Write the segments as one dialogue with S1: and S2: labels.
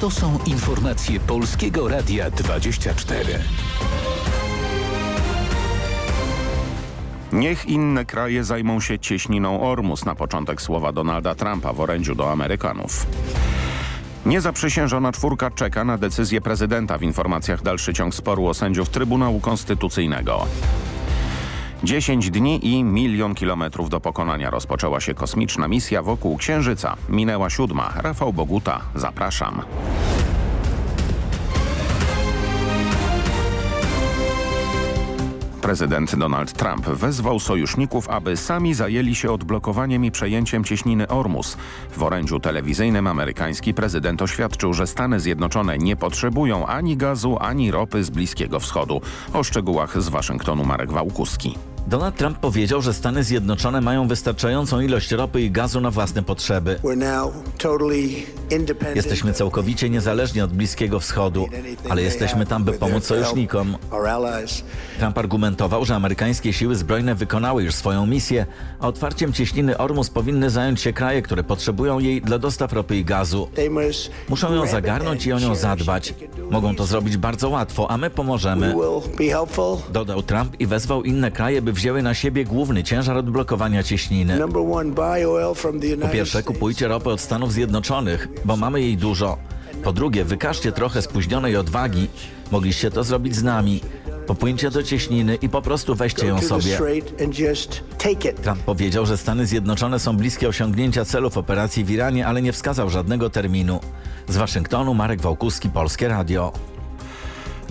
S1: To są informacje Polskiego Radia 24.
S2: Niech inne kraje zajmą się cieśniną Ormus na początek słowa Donalda Trumpa w orędziu do Amerykanów. Niezaprzysiężona czwórka czeka na decyzję prezydenta w informacjach dalszy ciąg sporu o sędziów Trybunału Konstytucyjnego. 10 dni i milion kilometrów do pokonania rozpoczęła się kosmiczna misja wokół Księżyca. Minęła siódma. Rafał Boguta, zapraszam. Prezydent Donald Trump wezwał sojuszników, aby sami zajęli się odblokowaniem i przejęciem cieśniny Ormus. W orędziu telewizyjnym amerykański prezydent oświadczył, że Stany Zjednoczone nie potrzebują ani gazu, ani ropy z Bliskiego Wschodu. O szczegółach z Waszyngtonu Marek Wałkuski.
S3: Donald Trump powiedział, że Stany Zjednoczone mają wystarczającą ilość ropy i gazu na własne potrzeby. Jesteśmy całkowicie niezależni od Bliskiego Wschodu, ale jesteśmy tam, by pomóc sojusznikom. Trump argumentował, że amerykańskie siły zbrojne wykonały już swoją misję, a otwarciem cieśniny Ormus powinny zająć się kraje, które potrzebują jej dla dostaw ropy i gazu. Muszą ją zagarnąć i o nią zadbać. Mogą to zrobić bardzo łatwo, a my pomożemy. Dodał Trump i wezwał inne kraje, by wzięły na siebie główny ciężar odblokowania cieśniny. Po pierwsze, kupujcie ropę od Stanów Zjednoczonych, bo mamy jej dużo. Po drugie, wykażcie trochę spóźnionej odwagi. Mogliście to zrobić z nami. Popłyńcie do cieśniny i po prostu weźcie ją sobie. Trump powiedział, że Stany Zjednoczone są bliskie osiągnięcia celów operacji w Iranie, ale nie wskazał żadnego terminu. Z Waszyngtonu Marek Wałkuski, Polskie Radio.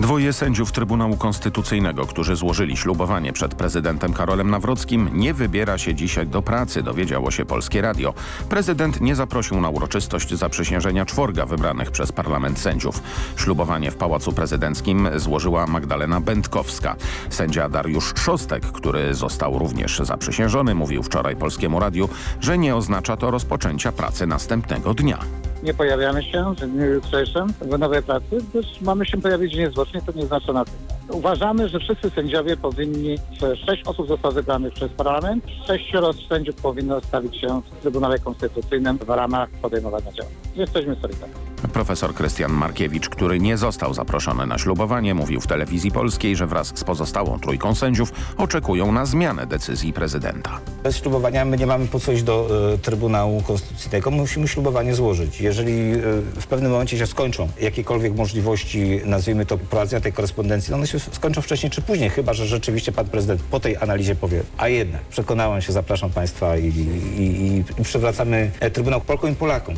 S2: Dwoje sędziów Trybunału Konstytucyjnego, którzy złożyli ślubowanie przed prezydentem Karolem Nawrockim, nie wybiera się dzisiaj do pracy, dowiedziało się Polskie Radio. Prezydent nie zaprosił na uroczystość zaprzysiężenia czworga wybranych przez parlament sędziów. Ślubowanie w Pałacu Prezydenckim złożyła Magdalena Będkowska. Sędzia Dariusz Szostek, który został również zaprzysiężony, mówił wczoraj Polskiemu Radiu, że nie oznacza to rozpoczęcia pracy następnego dnia
S4: nie pojawiamy się w dniu jutrzejszym w nowej pracy, gdyż mamy się pojawić niezwłocznie, to nie znaczy na tym. Uważamy, że wszyscy sędziowie powinni, sześć osób zostało wybranych przez parlament, sześcioro sędziów powinno stawić się w Trybunale Konstytucyjnym w ramach podejmowania działań. Jesteśmy solidarni.
S2: Profesor Krystian Markiewicz, który nie został zaproszony na ślubowanie, mówił w telewizji polskiej, że wraz z pozostałą trójką sędziów oczekują na zmianę decyzji prezydenta.
S5: Bez ślubowania my nie mamy po coś do y, Trybunału Konstytucyjnego, musimy ślubowanie złożyć. Jeżeli y, w pewnym momencie się skończą jakiekolwiek możliwości, nazwijmy to prowadzenia tej korespondencji, no one się skończą wcześniej czy później, chyba że rzeczywiście pan prezydent po tej analizie powie, a jednak przekonałem się, zapraszam państwa i, i, i przywracamy e, Trybunał Polkom i Polakom.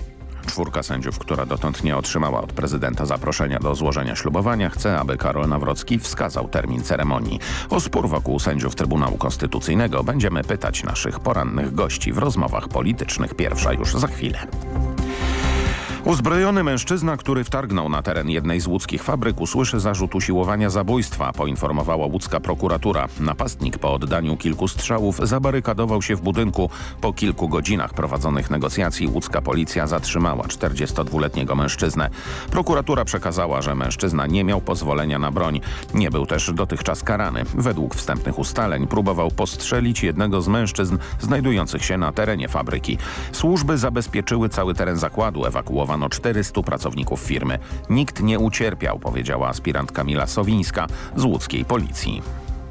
S2: Czwórka sędziów, która dotąd nie otrzymała od prezydenta zaproszenia do złożenia ślubowania, chce, aby Karol Nawrocki wskazał termin ceremonii. O spór wokół sędziów Trybunału Konstytucyjnego będziemy pytać naszych porannych gości w rozmowach politycznych. Pierwsza już za chwilę. Uzbrojony mężczyzna, który wtargnął na teren jednej z łódzkich fabryk usłyszy zarzut usiłowania zabójstwa, poinformowała łódzka prokuratura. Napastnik po oddaniu kilku strzałów zabarykadował się w budynku. Po kilku godzinach prowadzonych negocjacji łódzka policja zatrzymała 42-letniego mężczyznę. Prokuratura przekazała, że mężczyzna nie miał pozwolenia na broń. Nie był też dotychczas karany. Według wstępnych ustaleń próbował postrzelić jednego z mężczyzn znajdujących się na terenie fabryki. Służby zabezpieczyły cały teren zakładu, ewakuowano ewakuowano 400 pracowników firmy. Nikt nie ucierpiał, powiedziała aspirant Kamila Sowińska z łódzkiej policji.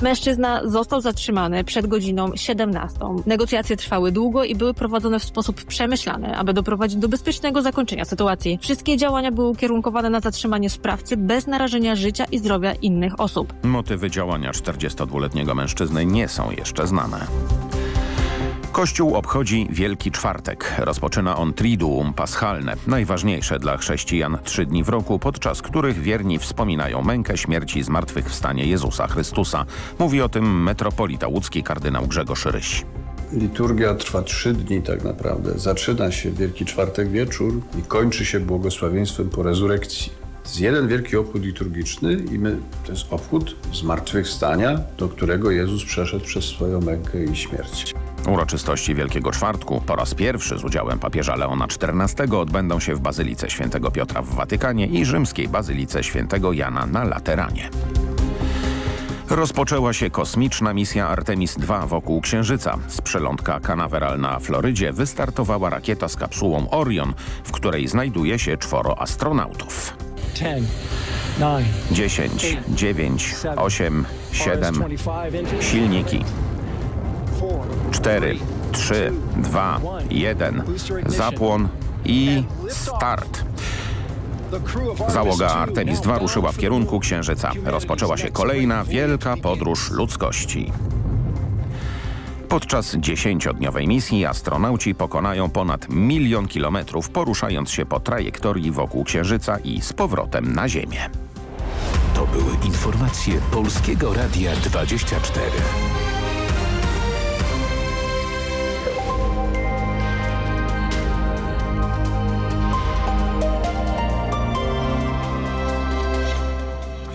S6: Mężczyzna został zatrzymany przed godziną 17. Negocjacje trwały długo i były prowadzone w sposób przemyślany, aby doprowadzić do bezpiecznego zakończenia sytuacji. Wszystkie działania były ukierunkowane na zatrzymanie sprawcy bez narażenia życia i zdrowia innych osób.
S2: Motywy działania 42-letniego mężczyzny nie są jeszcze znane. Kościół obchodzi Wielki Czwartek. Rozpoczyna on Triduum Paschalne, najważniejsze dla chrześcijan trzy dni w roku, podczas których wierni wspominają mękę śmierci i zmartwychwstanie Jezusa Chrystusa. Mówi o tym metropolita łódzki kardynał Grzegorz Ryś.
S7: Liturgia trwa trzy dni tak naprawdę. Zaczyna się Wielki Czwartek wieczór i kończy się błogosławieństwem po rezurekcji. Jest jeden wielki obchód liturgiczny i my, to jest obchód zmartwychwstania, do którego Jezus przeszedł przez swoją mękę i śmierć.
S2: Uroczystości Wielkiego Czwartku po raz pierwszy z udziałem papieża Leona XIV odbędą się w Bazylice Świętego Piotra w Watykanie i rzymskiej Bazylice Świętego Jana na Lateranie. Rozpoczęła się kosmiczna misja Artemis II wokół Księżyca. Z przelądka Canaveral na Florydzie wystartowała rakieta z kapsułą Orion, w której znajduje się czworo astronautów. 10, 9, 8, 7. Silniki. 4, 3, 2, 1. Zapłon i start. Załoga Artemis II ruszyła w kierunku Księżyca. Rozpoczęła się kolejna wielka podróż ludzkości. Podczas dziesięciodniowej misji astronauci pokonają ponad milion kilometrów, poruszając się po trajektorii wokół Księżyca i z powrotem na Ziemię.
S1: To były informacje Polskiego Radia 24.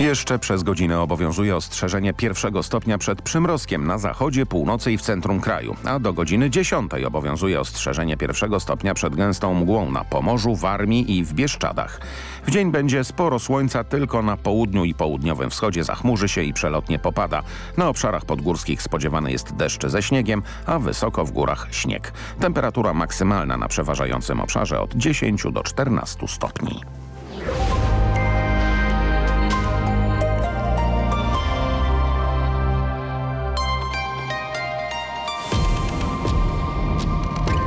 S2: Jeszcze przez godzinę obowiązuje ostrzeżenie pierwszego stopnia przed przymrozkiem na zachodzie, północy i w centrum kraju, a do godziny 10 obowiązuje ostrzeżenie pierwszego stopnia przed gęstą mgłą na Pomorzu, Warmii i w Bieszczadach. W dzień będzie sporo słońca, tylko na południu i południowym wschodzie zachmurzy się i przelotnie popada. Na obszarach podgórskich spodziewany jest deszcz ze śniegiem, a wysoko w górach śnieg. Temperatura maksymalna na przeważającym obszarze od 10 do 14 stopni.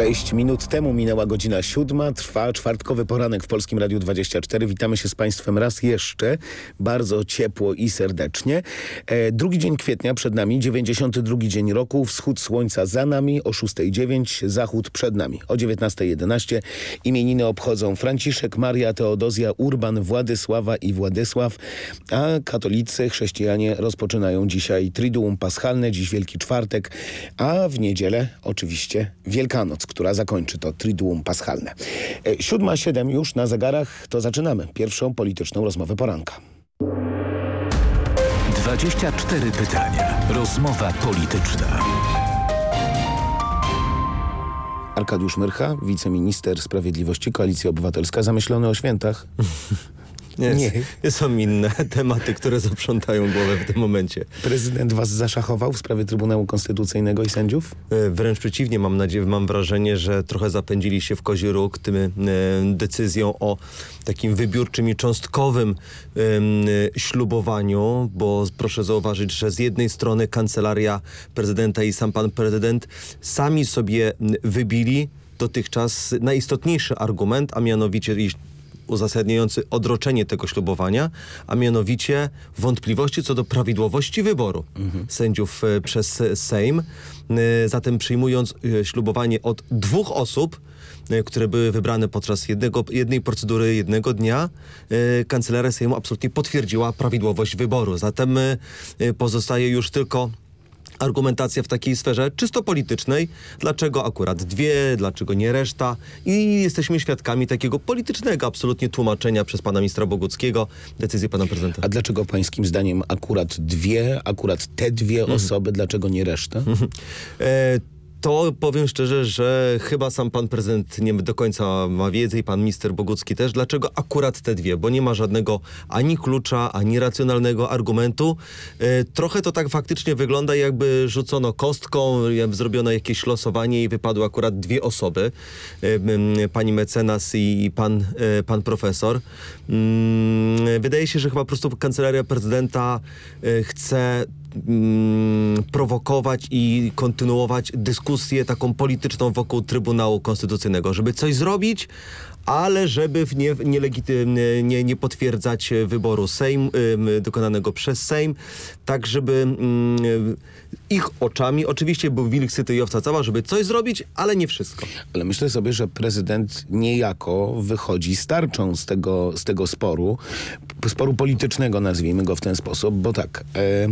S8: Sześć minut temu minęła godzina siódma, trwa czwartkowy poranek w Polskim Radiu 24. Witamy się z Państwem raz jeszcze, bardzo ciepło i serdecznie. E, drugi dzień kwietnia przed nami, 92 dzień roku, wschód słońca za nami, o 6.09, zachód przed nami, o 19.11. Imieniny obchodzą Franciszek, Maria, Teodozja, Urban, Władysława i Władysław, a katolicy, chrześcijanie rozpoczynają dzisiaj Triduum Paschalne, dziś Wielki Czwartek, a w niedzielę oczywiście Wielkanoc która zakończy to Triduum Paschalne. E, siódma, siedem już na zegarach, to zaczynamy pierwszą polityczną rozmowę poranka.
S1: 24 pytania. Rozmowa polityczna.
S8: Arkadiusz Myrcha, wiceminister sprawiedliwości, Koalicja Obywatelska, zamyślony o świętach.
S9: Nie, nie. Są inne tematy, które zaprzątają głowę w tym momencie.
S8: Prezydent was zaszachował w sprawie Trybunału Konstytucyjnego i sędziów?
S9: E, wręcz przeciwnie, mam nadzieję, mam wrażenie, że trochę zapędzili się w kozi róg tym e, decyzją o takim wybiórczym i cząstkowym e, ślubowaniu, bo proszę zauważyć, że z jednej strony kancelaria prezydenta i sam pan prezydent sami sobie wybili dotychczas najistotniejszy argument, a mianowicie uzasadniający odroczenie tego ślubowania, a mianowicie wątpliwości co do prawidłowości wyboru mhm. sędziów e, przez Sejm. E, zatem przyjmując e, ślubowanie od dwóch osób, które były wybrane podczas jednego, jednej procedury jednego dnia, kancelaria Sejmu absolutnie potwierdziła prawidłowość wyboru. Zatem pozostaje już tylko argumentacja w takiej sferze czysto politycznej. Dlaczego akurat dwie, dlaczego nie reszta? I jesteśmy świadkami takiego politycznego absolutnie tłumaczenia przez pana ministra Boguckiego decyzji pana prezydenta.
S8: A dlaczego pańskim zdaniem akurat dwie, akurat te dwie mhm. osoby, dlaczego nie reszta?
S9: e to powiem szczerze, że chyba sam pan prezydent nie do końca ma wiedzy i pan minister Bogucki też. Dlaczego akurat te dwie? Bo nie ma żadnego ani klucza, ani racjonalnego argumentu. E, trochę to tak faktycznie wygląda, jakby rzucono kostką, zrobiono jakieś losowanie i wypadły akurat dwie osoby. E, pani mecenas i pan, e, pan profesor. Mm, wydaje się, że chyba po prostu kancelaria prezydenta chce mm, prowokować i kontynuować dyskusję taką polityczną wokół Trybunału Konstytucyjnego, żeby coś zrobić, ale żeby nie, nie, nie, nie potwierdzać wyboru Sejm, dokonanego przez Sejm, tak żeby ich oczami, oczywiście był wilk syty i owca cała, żeby coś zrobić, ale nie wszystko.
S8: Ale myślę sobie, że prezydent niejako wychodzi starczą z tego, z tego sporu, sporu politycznego nazwijmy go w ten sposób, bo tak, e,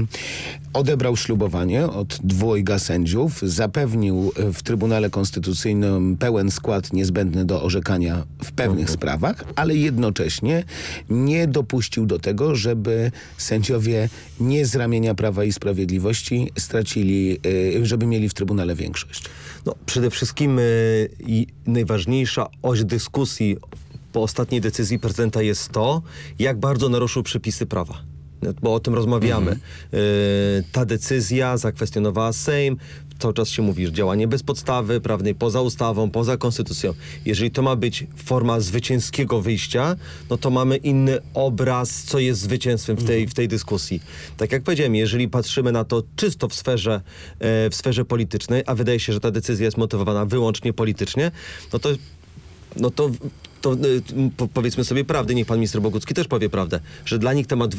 S8: odebrał ślubowanie od dwojga sędziów, zapewnił w Trybunale Konstytucyjnym pełen skład niezbędny do orzekania w pewnych mhm. sprawach, ale jednocześnie nie dopuścił do tego, żeby sędziowie nie z ramienia Prawa i Sprawiedliwości stracili y, żeby mieli w Trybunale większość?
S9: No, przede wszystkim i najważniejsza oś dyskusji po ostatniej decyzji prezydenta jest to, jak bardzo naruszył przepisy prawa. Bo o tym rozmawiamy. Y, ta decyzja zakwestionowała Sejm. Cały czas się mówi, że działanie bez podstawy prawnej, poza ustawą, poza konstytucją. Jeżeli to ma być forma zwycięskiego wyjścia, no to mamy inny obraz, co jest zwycięstwem w tej, w tej dyskusji. Tak jak powiedziałem, jeżeli patrzymy na to czysto w sferze, e, w sferze politycznej, a wydaje się, że ta decyzja jest motywowana wyłącznie politycznie, no to no to, to y, po, powiedzmy sobie prawdę, niech pan minister Bogucki też powie prawdę, że dla nich temat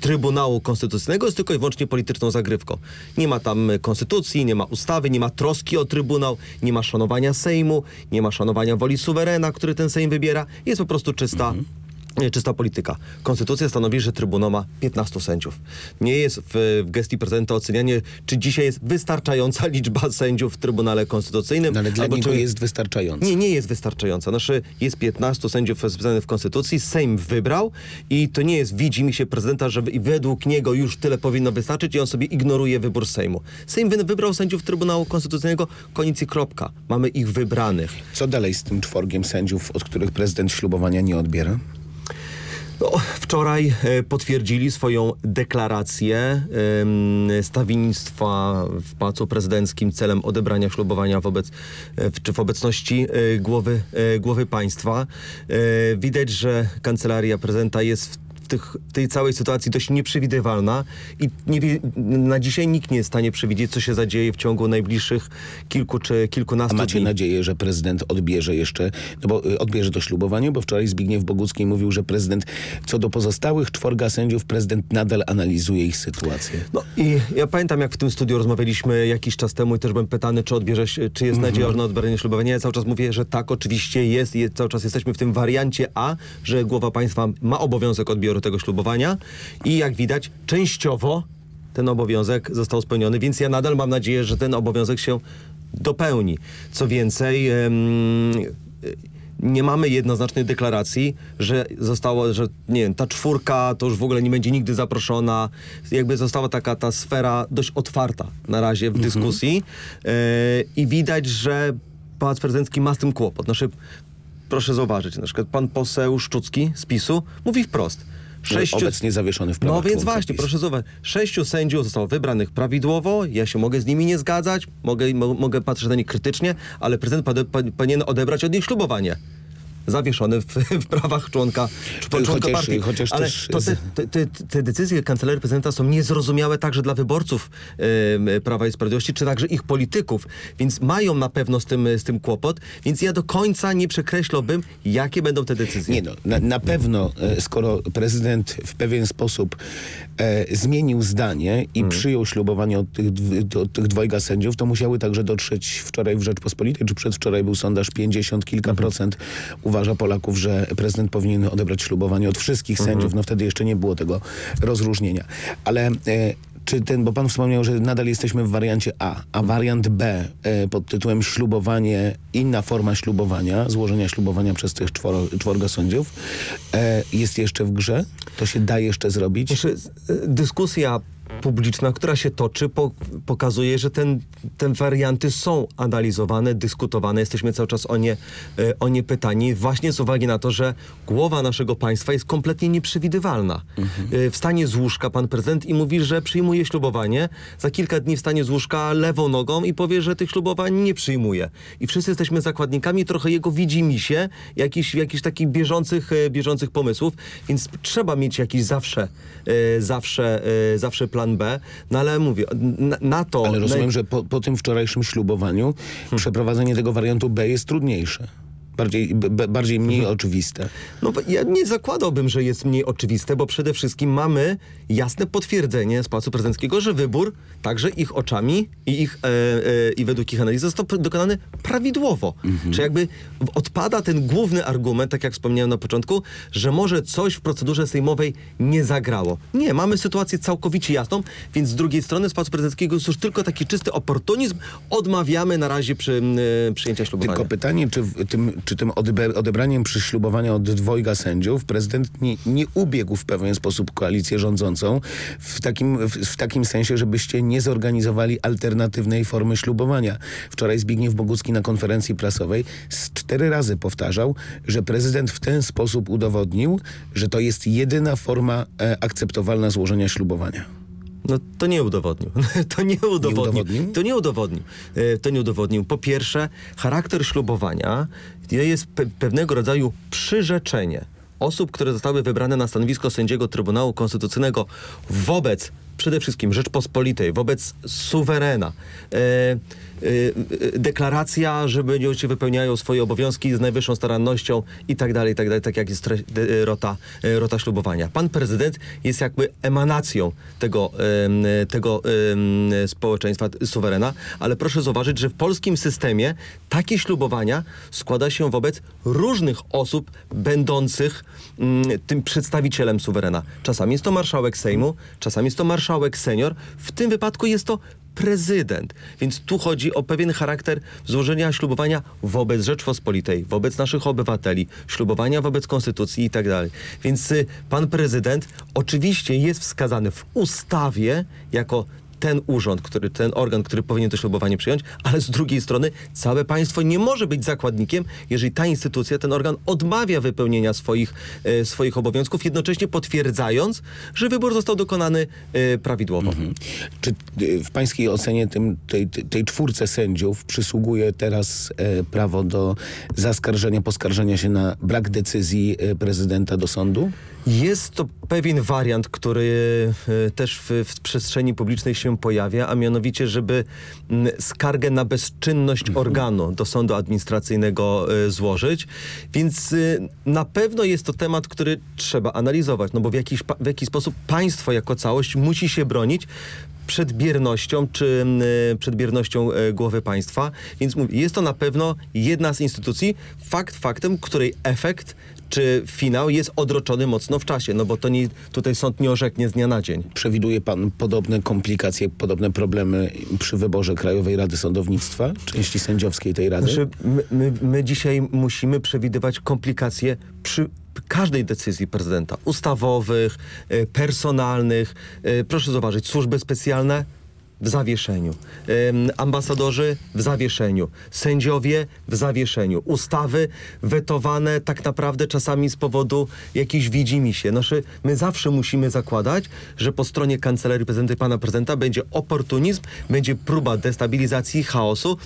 S9: Trybunału Konstytucyjnego jest tylko i wyłącznie polityczną zagrywką. Nie ma tam y, konstytucji, nie ma ustawy, nie ma troski o Trybunał, nie ma szanowania Sejmu, nie ma szanowania woli suwerena, który ten Sejm wybiera. Jest po prostu czysta... Nie, czysta polityka. Konstytucja stanowi, że Trybunał ma 15 sędziów. Nie jest w, w gestii prezydenta ocenianie, czy dzisiaj jest wystarczająca liczba sędziów w Trybunale Konstytucyjnym.
S8: No, ale dla niego
S9: czy-
S8: jest wystarczające.
S9: nie, nie jest wystarczająca. Znaczy jest 15 sędziów zapisanych w Konstytucji, Sejm wybrał i to nie jest, widzi mi się prezydenta, że według niego już tyle powinno wystarczyć i on sobie ignoruje wybór Sejmu. Sejm wy- wybrał sędziów Trybunału Konstytucyjnego, koniec i kropka. Mamy ich wybranych.
S8: Co dalej z tym czworgiem sędziów, od których prezydent ślubowania nie odbiera?
S9: No, wczoraj e, potwierdzili swoją deklarację stawiennictwa w Pałacu Prezydenckim celem odebrania ślubowania wobec, e, czy w obecności e, głowy, głowy państwa. Widać, że kancelaria prezydenta jest w w tych, tej całej sytuacji dość nieprzewidywalna i nie na dzisiaj nikt nie jest w stanie przewidzieć, co się zadzieje w ciągu najbliższych kilku czy
S8: A
S9: kilkunastu
S8: macie
S9: dni.
S8: nadzieję, że prezydent odbierze jeszcze, no bo y, odbierze to ślubowanie, bo wczoraj Zbigniew Bogucki mówił, że prezydent, co do pozostałych czworga sędziów, prezydent nadal analizuje ich sytuację.
S9: No i ja pamiętam, jak w tym studiu rozmawialiśmy jakiś czas temu i też byłem pytany, czy odbierzesz, czy
S8: Mhm.
S9: jest nadzieja na odbieranie ślubowania. Ja cały czas mówię, że tak, oczywiście jest i cały czas jesteśmy w tym wariancie A, że głowa państwa ma obowiązek odbioru tego ślubowania i jak widać, częściowo ten obowiązek został spełniony, więc ja nadal mam nadzieję, że ten obowiązek się dopełni. Co więcej, em, nie mamy jednoznacznej deklaracji, że zostało, że nie wiem, ta czwórka to już w ogóle nie będzie nigdy zaproszona. Jakby została taka ta sfera dość otwarta na razie w dyskusji e, i widać, że Pałac Prezydencki ma z tym kłopot. Znaczy, proszę zauważyć, na przykład pan poseł Szczucki z PiSu mówi wprost. Sześciu...
S8: Obecnie zawieszony w prawach
S9: No więc właśnie,
S8: PiS.
S9: proszę zauważyć. Sześciu sędziów zostało wybranych prawidłowo, ja się mogę z nimi nie zgadzać, mogę, mo, mogę patrzeć na nich krytycznie, ale prezydent powinien odebrać od nich ślubowanie. Zawieszony w, w prawach członka, członka
S8: chociaż-
S9: partii.
S8: chociaż
S9: ale
S8: też
S9: to te, te, te, decyzje kancelarii prezydenta są niezrozumiałe także dla wyborców em, Prawa i Sprawiedliwości, czy także ich polityków, więc mają na pewno z tym, z tym kłopot, więc ja do końca nie przekreślałbym, jakie będą te decyzje.
S8: Nie no, na, na pewno, e, skoro prezydent w pewien sposób e, zmienił zdanie i
S9: Hmm.
S8: przyjął ślubowanie od tych, od tych dwojga sędziów, to musiały także dotrzeć wczoraj w Rzeczpospolitej, czy przedwczoraj był sondaż 50 kilka
S9: Mhm.
S8: procent uważa Polaków, że prezydent powinien odebrać ślubowanie od wszystkich
S9: Mhm.
S8: sędziów. No wtedy jeszcze nie było tego rozróżnienia. Ale... E, czy ten, bo pan wspomniał, że nadal jesteśmy w wariancie A, a wariant B e, pod tytułem ślubowanie, inna forma ślubowania, złożenia ślubowania przez tych czworo, czworga sędziów, e, jest jeszcze w grze? To się da jeszcze zrobić?
S9: Znaczy, dyskusja publiczna, która się toczy, po, pokazuje, że ten, te warianty są analizowane, dyskutowane. Jesteśmy cały czas o nie, y, o nie pytani, właśnie z uwagi na to, że głowa naszego państwa jest kompletnie nieprzewidywalna. Y, Wstanie z łóżka pan prezydent i mówi, że przyjmuje ślubowanie. Za kilka dni wstanie z łóżka lewą nogą i powie, że tych ślubowań nie przyjmuje. I wszyscy jesteśmy zakładnikami trochę jego widzimisię, jakichś, jakichś takich bieżących, e, bieżących pomysłów, więc trzeba mieć jakiś zawsze, e, zawsze, e, zawsze plan B. No ale mówię, na, na to...
S8: Ale rozumiem, że po, po tym wczorajszym ślubowaniu przeprowadzenie tego wariantu B jest trudniejsze. Bardziej, bardziej mniej oczywiste.
S9: No ja nie zakładałbym, że jest mniej oczywiste, bo przede wszystkim mamy jasne potwierdzenie z Pałacu Prezydenckiego, że wybór także ich oczami i, ich, e, e, i według ich analiz został dokonany prawidłowo. Czy jakby odpada ten główny argument, tak jak wspomniałem na początku, że może coś w procedurze sejmowej nie zagrało. Nie, mamy sytuację całkowicie jasną, więc z drugiej strony z Pałacu Prezydenckiego jest już tylko taki czysty oportunizm. Odmawiamy na razie przy, e, przyjęcia ślubowania.
S8: Tylko pytanie, czy w tym czy tym odebraniem przyślubowania od dwojga sędziów prezydent nie, nie ubiegł w pewien sposób koalicję rządzącą w takim, w, w takim sensie, żebyście nie zorganizowali alternatywnej formy ślubowania. Wczoraj Zbigniew Bogucki na konferencji prasowej z cztery razy powtarzał, że prezydent w ten sposób udowodnił, że to jest jedyna forma e, akceptowalna złożenia ślubowania.
S9: No to nie udowodnił. To nie udowodnił.
S8: udowodnił?
S9: To nie udowodnił. E, To nie udowodnił. Po pierwsze, charakter ślubowania jest pe pewnego rodzaju przyrzeczenie osób, które zostały wybrane na stanowisko sędziego Trybunału Konstytucyjnego wobec przede wszystkim Rzeczpospolitej, wobec suwerena. E, e, e, deklaracja, że będziecie wypełniają swoje obowiązki z najwyższą starannością i tak dalej, i tak dalej, tak jak jest de- rota, e, rota ślubowania. Pan prezydent jest jakby emanacją tego, tego społeczeństwa suwerena, ale proszę zauważyć, że w polskim systemie takie ślubowania składa się wobec różnych osób będących mm, tym przedstawicielem suwerena. Czasami jest to marszałek Sejmu, czasami jest to marszałek senior. W tym wypadku jest to prezydent. Więc tu chodzi o pewien charakter złożenia ślubowania wobec Rzeczpospolitej, wobec naszych obywateli, ślubowania wobec konstytucji i tak dalej. Więc y, pan prezydent oczywiście jest wskazany w ustawie jako ten urząd, który, ten organ, który powinien to ślubowanie przyjąć, ale z drugiej strony całe państwo nie może być zakładnikiem, jeżeli ta instytucja, ten organ odmawia wypełnienia swoich, e, swoich obowiązków, jednocześnie potwierdzając, że wybór został dokonany e, prawidłowo.
S8: Czy y, w pańskiej ocenie tym, tej, tej- tej czwórce sędziów przysługuje teraz e, prawo do zaskarżenia, poskarżenia się na brak decyzji e, prezydenta do sądu?
S9: Jest to pewien wariant, który e, też w, w przestrzeni publicznej się pojawia, a mianowicie, żeby skargę na bezczynność organu do sądu administracyjnego e, złożyć. Więc e, na pewno jest to temat, który trzeba analizować, no bo w, jakiś, w jakiś sposób państwo jako całość musi się bronić przed biernością, czy e, przed biernością e, głowy państwa. Więc mówię, jest to na pewno jedna z instytucji, fakt faktem, której efekt czy finał jest odroczony mocno w czasie, no bo to nie, tutaj sąd nie orzeknie z dnia na dzień.
S8: Przewiduje pan podobne komplikacje, podobne problemy przy wyborze Krajowej Rady Sądownictwa, części sędziowskiej tej rady?
S9: Znaczy, my, my, my dzisiaj musimy przewidywać komplikacje przy każdej decyzji prezydenta. Ustawowych, e, personalnych. E, Proszę zauważyć, służby specjalne w zawieszeniu. Ambasadorzy w zawieszeniu. Sędziowie w zawieszeniu. Ustawy wetowane tak naprawdę czasami z powodu jakichś widzimisię. Znaczy, my zawsze musimy zakładać, że po stronie kancelarii prezydenta i pana prezydenta będzie oportunizm, będzie próba destabilizacji, chaosu,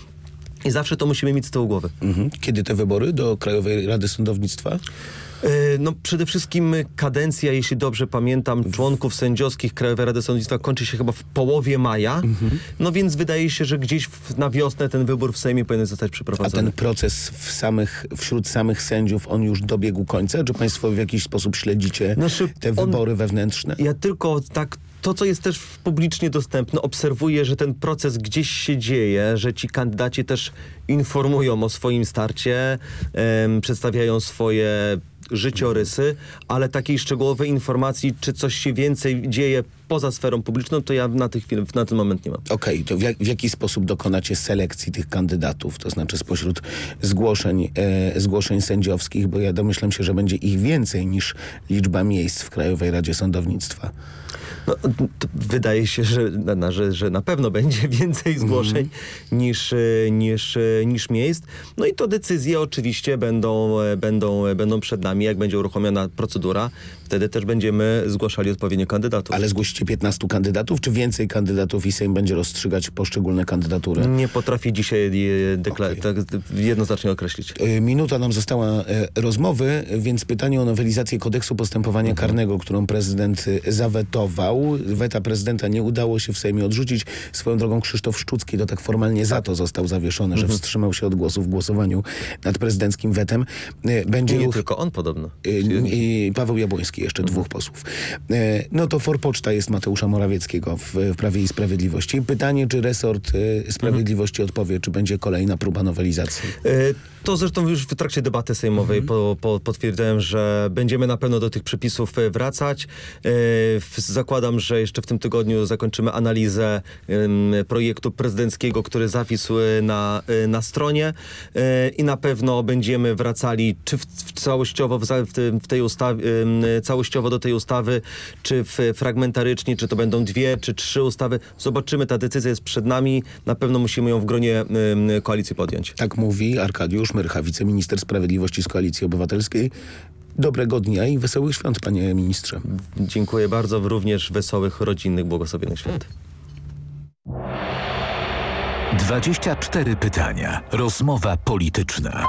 S9: i zawsze to musimy mieć z tyłu głowy.
S8: Mhm. Kiedy te wybory do Krajowej Rady Sądownictwa?
S9: E, No przede wszystkim kadencja, jeśli dobrze pamiętam, członków sędziowskich Krajowej Rady Sądownictwa kończy się chyba w połowie maja. No więc wydaje się, że gdzieś w, na wiosnę ten wybór w Sejmie powinien zostać
S8: A
S9: przeprowadzony.
S8: ten proces w samych, wśród samych sędziów, on już dobiegł końca? Czy państwo w jakiś sposób śledzicie
S9: Znaczy,
S8: te
S9: on-
S8: wybory wewnętrzne?
S9: Ja tylko tak to, co jest też publicznie dostępne, obserwuję, że ten proces gdzieś się dzieje, że ci kandydaci też informują o swoim starcie, przedstawiają swoje życiorysy, ale takiej szczegółowej informacji, czy coś się więcej dzieje poza sferą publiczną, to ja na, tej chwili, na ten moment nie mam.
S8: Okej, to w, jak, w jaki sposób dokonacie selekcji tych kandydatów? To znaczy spośród zgłoszeń, e, zgłoszeń sędziowskich, bo ja domyślam się, że będzie ich więcej niż liczba miejsc w Krajowej Radzie Sądownictwa.
S9: No, wydaje się, że na, że, że na pewno będzie więcej zgłoszeń niż, e, niż, e, niż miejsc. No i to decyzje oczywiście będą, e, będą, będą przed nami, jak będzie uruchomiona procedura. Wtedy też będziemy zgłaszali odpowiednio kandydatów.
S8: Ale zgłosicie 15 kandydatów, czy więcej kandydatów i Sejm będzie rozstrzygać poszczególne kandydatury?
S9: Nie potrafię dzisiaj dekla-
S8: Okej.
S9: tak jednoznacznie określić.
S8: E, Minuta nam została e, rozmowy, więc pytanie o nowelizację kodeksu postępowania karnego, którą prezydent e, zawetował. Weta prezydenta nie udało się w Sejmie odrzucić. Swoją drogą Krzysztof Szczucki to tak formalnie za to został zawieszony, że wstrzymał się od głosu w głosowaniu nad prezydenckim wetem. E, Będzie
S9: Nie tylko on podobno.
S8: e, i Paweł Jabłoński, jeszcze dwóch posłów. E, No to Forpoczta jest Mateusza Morawieckiego w, w Prawie i Sprawiedliwości. Pytanie, czy resort y, Sprawiedliwości odpowie, czy będzie kolejna próba nowelizacji?
S9: E, To zresztą już w trakcie debaty sejmowej
S8: Mhm.
S9: po, po, potwierdzałem, że będziemy na pewno do tych przepisów e, wracać. E, Zakładam, że jeszcze w tym tygodniu zakończymy analizę projektu prezydenckiego, który zawisł e, na, na stronie i na pewno będziemy wracali czy w, w całościowo w, w, tej ustawie, całościowo do tej ustawy, czy w, fragmentarycznie, czy to będą dwie, czy trzy ustawy. Zobaczymy, ta decyzja jest przed nami. Na pewno musimy ją w gronie koalicji podjąć.
S8: Tak mówi Arkadiusz Myrcha, wiceminister sprawiedliwości z Koalicji Obywatelskiej. Dobrego dnia i wesołych świąt, panie ministrze.
S9: Dziękuję bardzo. Również wesołych, rodzinnych, błogosławionych świąt.
S1: 24 pytania. Rozmowa polityczna.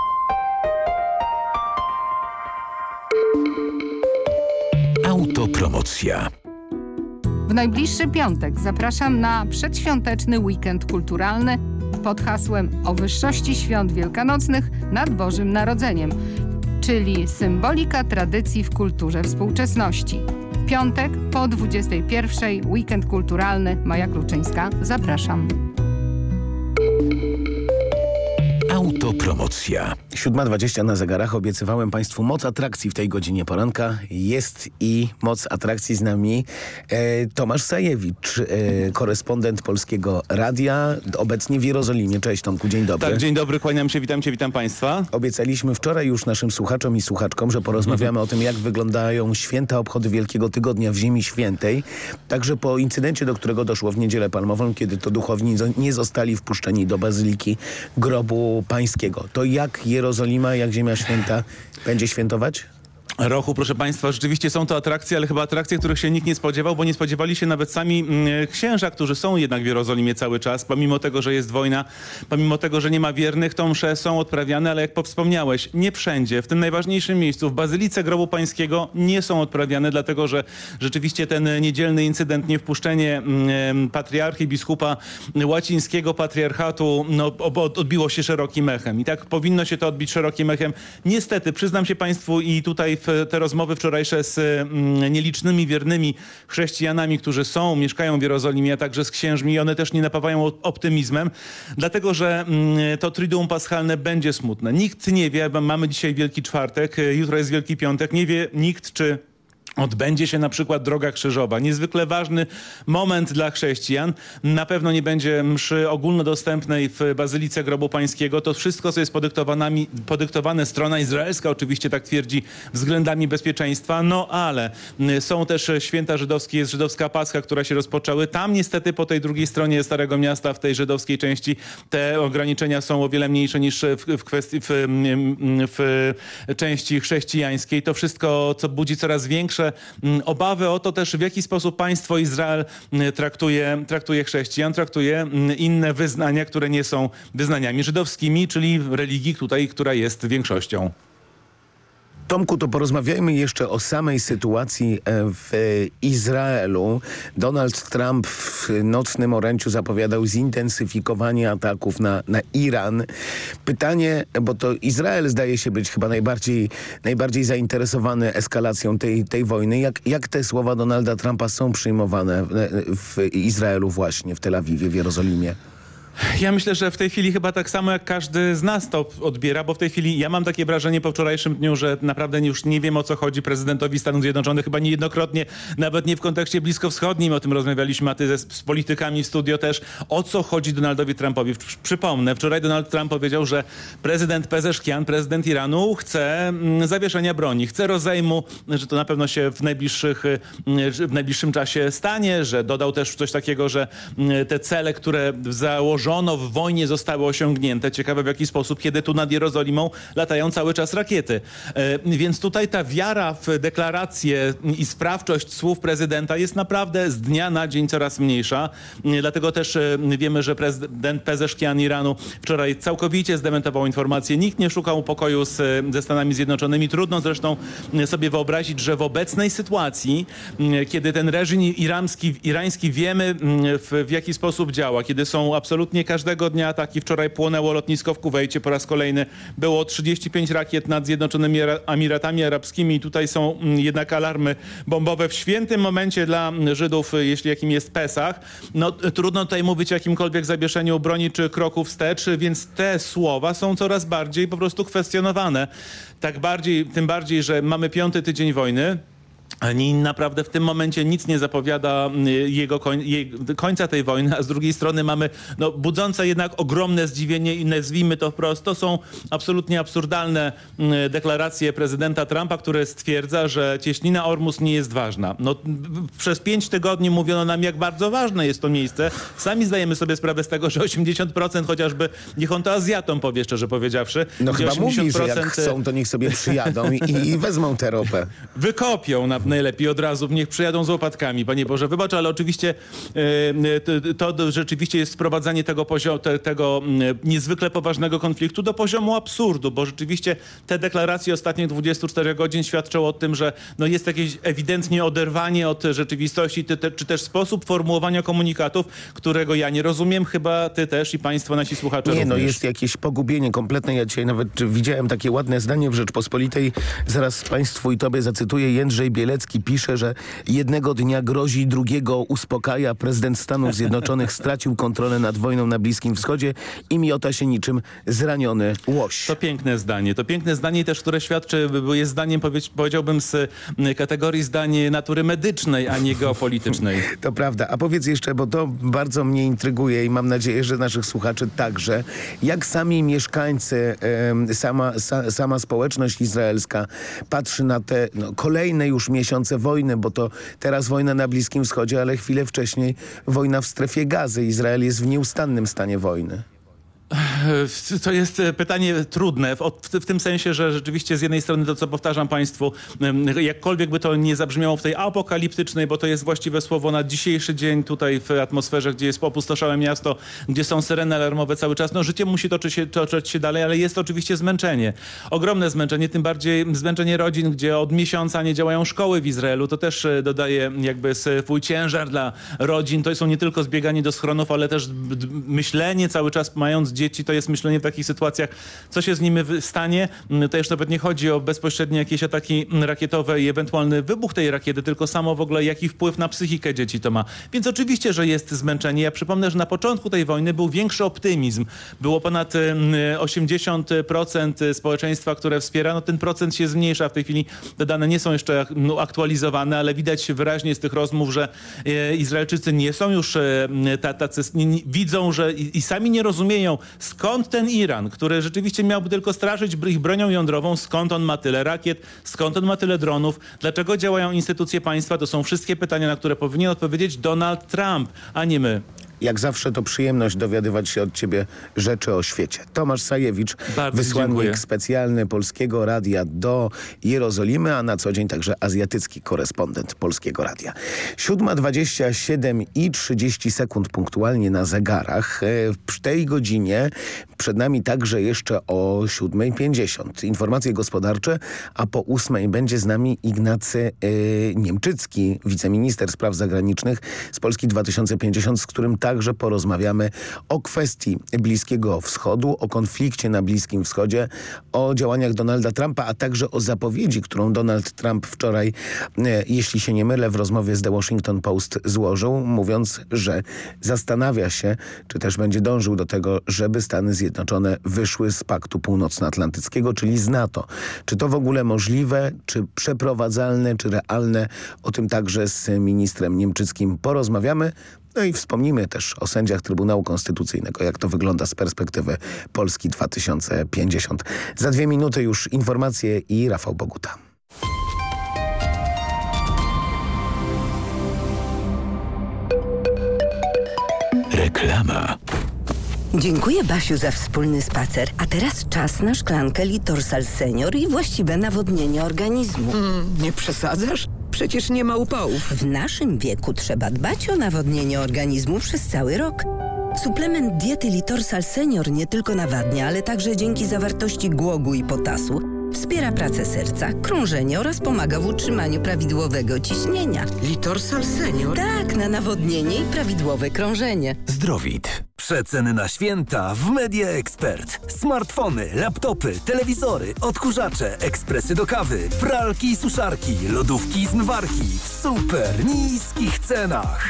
S1: Autopromocja.
S10: W najbliższy piątek zapraszam na przedświąteczny weekend kulturalny pod hasłem o wyższości świąt wielkanocnych nad Bożym Narodzeniem, czyli symbolika tradycji w kulturze współczesności. Piątek po 21 weekend kulturalny Maja Kluczyńska. Zapraszam.
S1: Autopromocja.
S8: 7.20 na zegarach. Obiecywałem Państwu moc atrakcji w tej godzinie poranka. Jest i moc atrakcji z nami e, Tomasz Sajewicz, e, korespondent Polskiego Radia, obecnie w Jerozolimie. Cześć Tomku, dzień dobry.
S11: Tak, dzień dobry, kłaniam się, witam cię, witam państwa.
S8: Obiecaliśmy wczoraj już naszym słuchaczom i słuchaczkom, że porozmawiamy o tym, jak wyglądają święta obchody Wielkiego Tygodnia w Ziemi Świętej. Także po incydencie, do którego doszło w Niedzielę Palmową, kiedy to duchowni nie zostali wpuszczeni do Bazyliki Grobu Pańskiego. To jak Jerozolima, jak Ziemia Święta będzie świętować?
S11: Rochu, proszę Państwa, rzeczywiście są to atrakcje, ale chyba atrakcje, których się nikt nie spodziewał, bo nie spodziewali się nawet sami mm, księża, którzy są jednak w Jerozolimie cały czas, pomimo tego, że jest wojna, pomimo tego, że nie ma wiernych, to msze są odprawiane, ale jak wspomniałeś, nie wszędzie. W tym najważniejszym miejscu, w Bazylice Grobu Pańskiego nie są odprawiane, dlatego że rzeczywiście ten niedzielny incydent, niewpuszczenie mm, patriarchy, biskupa łacińskiego patriarchatu no, odbiło się szerokim echem. I tak powinno się to odbić szerokim echem. Niestety, przyznam się Państwu i tutaj w te rozmowy wczorajsze z mm, nielicznymi wiernymi chrześcijanami, którzy są, mieszkają w Jerozolimie, a także z księżmi, one też nie napawają op- optymizmem, dlatego że mm, to Triduum Paschalne będzie smutne. Nikt nie wie, mamy dzisiaj Wielki Czwartek, y, jutro jest Wielki Piątek, nie wie nikt, czy Odbędzie się na przykład droga krzyżowa. Niezwykle ważny moment dla chrześcijan. Na pewno nie będzie mszy ogólnodostępnej w Bazylice Grobu Pańskiego. To wszystko, co jest podyktowane, strona izraelska oczywiście tak twierdzi, względami bezpieczeństwa. No ale y, są też święta żydowskie, jest żydowska Pascha, która się rozpoczęły. Tam niestety po tej drugiej stronie Starego Miasta, w tej żydowskiej części, te ograniczenia są o wiele mniejsze niż w, w w, w części chrześcijańskiej. To wszystko, co budzi coraz większe mm, obawy o to też, w jaki sposób państwo Izrael mm, traktuje, traktuje chrześcijan, traktuje mm, inne wyznania, które nie są wyznaniami żydowskimi, czyli religii tutaj, która jest większością.
S8: Tomku, to porozmawiajmy jeszcze o samej sytuacji e, w Izraelu. Donald Trump w nocnym oręciu zapowiadał zintensyfikowanie ataków na, na Iran. Pytanie, bo to Izrael zdaje się być chyba najbardziej, najbardziej zainteresowany eskalacją tej, tej wojny. Jak, jak te słowa Donalda Trumpa są przyjmowane w, w Izraelu właśnie, w Tel Awiwie, w Jerozolimie?
S11: Ja myślę, że w tej chwili chyba tak samo jak każdy z nas to odbiera, bo w tej chwili ja mam takie wrażenie po wczorajszym dniu, że naprawdę już nie wiem o co chodzi prezydentowi Stanów Zjednoczonych, chyba niejednokrotnie, nawet nie w kontekście bliskowschodnim, o tym rozmawialiśmy, a ty ze, z politykami w studio też, o co chodzi Donaldowi Trumpowi. Przy- Przypomnę, wczoraj Donald Trump powiedział, że prezydent Pezeszkian, prezydent Iranu chce mm, zawieszenia broni, chce rozejmu, że to na pewno się w najbliższych, że w najbliższym czasie stanie, że dodał też coś takiego, że mm, te cele, które założono w wojnie zostały osiągnięte. Ciekawe w jaki sposób, kiedy tu nad Jerozolimą latają cały czas rakiety. E, Więc tutaj ta wiara w deklarację i sprawczość słów prezydenta jest naprawdę z dnia na dzień coraz mniejsza. E, Dlatego też e, wiemy, że prezydent Pezeszkian Iranu wczoraj całkowicie zdementował informację. Nikt nie szukał pokoju z, ze Stanami Zjednoczonymi. Trudno zresztą sobie wyobrazić, że w obecnej sytuacji, kiedy ten reżim iramski, irański wiemy w, w jaki sposób działa, kiedy są absolutnie absolutnie każdego dnia ataki. Wczoraj płonęło lotnisko w Kuwejcie po raz kolejny. Było 35 rakiet nad Zjednoczonymi Emiratami Arabskimi i tutaj są mm, jednak alarmy bombowe w świętym momencie dla Żydów, jeśli jakim jest Pesach. No trudno tutaj mówić o jakimkolwiek zawieszeniu broni czy kroku wstecz, więc te słowa są coraz bardziej po prostu kwestionowane. Tak bardziej, tym bardziej, że mamy piąty tydzień wojny. Ani naprawdę w tym momencie nic nie zapowiada y, jego koń, końca tej wojny, a z drugiej strony mamy no, budzące jednak ogromne zdziwienie i nazwijmy to wprost, to są absolutnie absurdalne y, deklaracje prezydenta Trumpa, które stwierdza, że cieśnina Ormus nie jest ważna. No, przez pięć tygodni mówiono nam, jak bardzo ważne jest to miejsce. Sami zdajemy sobie sprawę z tego, że 80% chociażby, niech on to Azjatom powie, szczerze powiedziawszy.
S8: No chyba 80%... mówi, że jak chcą, to niech sobie przyjadą i, i wezmą tę ropę.
S11: Wykopią na najlepiej od razu, niech przyjadą z łopatkami, panie Boże, wybacz, ale oczywiście e, to, to rzeczywiście jest sprowadzanie tego, poziomu, te, tego niezwykle poważnego konfliktu do poziomu absurdu, bo rzeczywiście te deklaracje ostatnich 24 godzin świadczą o tym, że no jest jakieś ewidentnie oderwanie od rzeczywistości, czy też sposób formułowania komunikatów, którego ja nie rozumiem, chyba ty też i państwo, nasi słuchacze
S8: Nie, no,
S11: również.
S8: no jest jakieś pogubienie kompletne. Ja dzisiaj nawet widziałem takie ładne zdanie w Rzeczpospolitej. Zaraz państwu i tobie zacytuję Jędrzej Bielecki pisze, że jednego dnia grozi, drugiego uspokaja. Prezydent Stanów Zjednoczonych stracił kontrolę nad wojną na Bliskim Wschodzie i miota się niczym zraniony łoś.
S11: To piękne zdanie. To piękne zdanie też, które świadczy, jest zdaniem, powiedziałbym, z kategorii zdanie natury medycznej, a nie geopolitycznej.
S8: to prawda. A powiedz jeszcze, bo to bardzo mnie intryguje i mam nadzieję, że naszych słuchaczy także, jak sami mieszkańcy, sama, sama społeczność izraelska patrzy na te no, kolejne już miesiące wojny, bo to teraz wojna na Bliskim Wschodzie, ale chwilę wcześniej wojna w strefie gazy. Izrael jest w nieustannym stanie wojny.
S11: To jest e, pytanie trudne, w, tym sensie, że rzeczywiście z jednej strony to, co powtarzam Państwu, jakkolwiek by to nie zabrzmiało w tej apokaliptycznej, bo to jest właściwe słowo na dzisiejszy dzień tutaj w atmosferze, gdzie jest opustoszałe miasto, gdzie są syreny alarmowe cały czas. No życie musi toczyć się, toczyć się dalej, ale jest oczywiście zmęczenie. Ogromne zmęczenie, tym bardziej zmęczenie rodzin, gdzie od miesiąca nie działają szkoły w Izraelu. To też e, dodaje jakby swój ciężar dla rodzin. To są nie tylko zbieganie do schronów, ale też myślenie cały czas mając dzieci, to jest myślenie w takich sytuacjach, co się z nimi stanie. Mm, to już nawet nie chodzi o bezpośrednie jakieś ataki rakietowe i ewentualny wybuch tej rakiety, tylko samo w ogóle jaki wpływ na psychikę dzieci to ma. Więc oczywiście, że jest zmęczenie. Ja przypomnę, że na początku tej wojny był większy optymizm. Było ponad 80% społeczeństwa, które wspiera. No ten procent się zmniejsza. W tej chwili te dane nie są jeszcze no, aktualizowane, ale widać wyraźnie z tych rozmów, że e, Izraelczycy nie są już e, tacy, widzą, że i sami nie rozumieją, skąd ten Iran, który rzeczywiście miałby tylko straszyć ich bronią jądrową, skąd on ma tyle rakiet, skąd on ma tyle dronów, dlaczego działają instytucje państwa, to są wszystkie pytania, na które powinien odpowiedzieć Donald Trump, a nie my.
S8: Jak zawsze to przyjemność dowiadywać się od ciebie rzeczy o świecie. Tomasz Sajewicz,
S11: Bardzo
S8: wysłannik
S11: dziękuję.
S8: specjalny Polskiego Radia do Jerozolimy, a na co dzień także azjatycki korespondent Polskiego Radia. 7.27 i 30 sekund punktualnie na zegarach. E, w tej godzinie przed nami także jeszcze o 7.50 informacje gospodarcze, a po 8 będzie z nami Ignacy e, Niemczycki, wiceminister spraw zagranicznych z Polski 2050, z którym tak także porozmawiamy o kwestii Bliskiego Wschodu, o konflikcie na Bliskim Wschodzie, o działaniach Donalda Trumpa, a także o zapowiedzi, którą Donald Trump wczoraj, e, jeśli się nie mylę, w rozmowie z The Washington Post złożył, mówiąc, że zastanawia się, czy też będzie dążył do tego, żeby Stany Zjednoczone wyszły z Paktu Północnoatlantyckiego, czyli z NATO. Czy to w ogóle możliwe, czy przeprowadzalne, czy realne? O tym także z ministrem niemczyckim porozmawiamy. No i wspomnimy też o sędziach Trybunału Konstytucyjnego, jak to wygląda z perspektywy Polski 2050. Za dwie minuty już informacje i Rafał Boguta.
S1: Reklama.
S12: Dziękuję Basiu za wspólny spacer. A teraz czas na szklankę Litorsal Senior i właściwe nawodnienie organizmu.
S13: Mm, nie przesadzasz? Przecież nie ma upałów.
S12: W naszym wieku trzeba dbać o nawodnienie organizmu przez cały rok. Suplement diety Litorsal Senior nie tylko nawadnia, ale także dzięki zawartości głogu i potasu wspiera pracę serca, krążenie oraz pomaga w utrzymaniu prawidłowego ciśnienia.
S13: Litorsal Senior?
S12: Tak, na nawodnienie i prawidłowe krążenie.
S1: Zdrowit. Przeceny na święta w Media Expert. Smartfony, laptopy, telewizory, odkurzacze, ekspresy do kawy, pralki i suszarki, lodówki i zmywarki w super niskich cenach.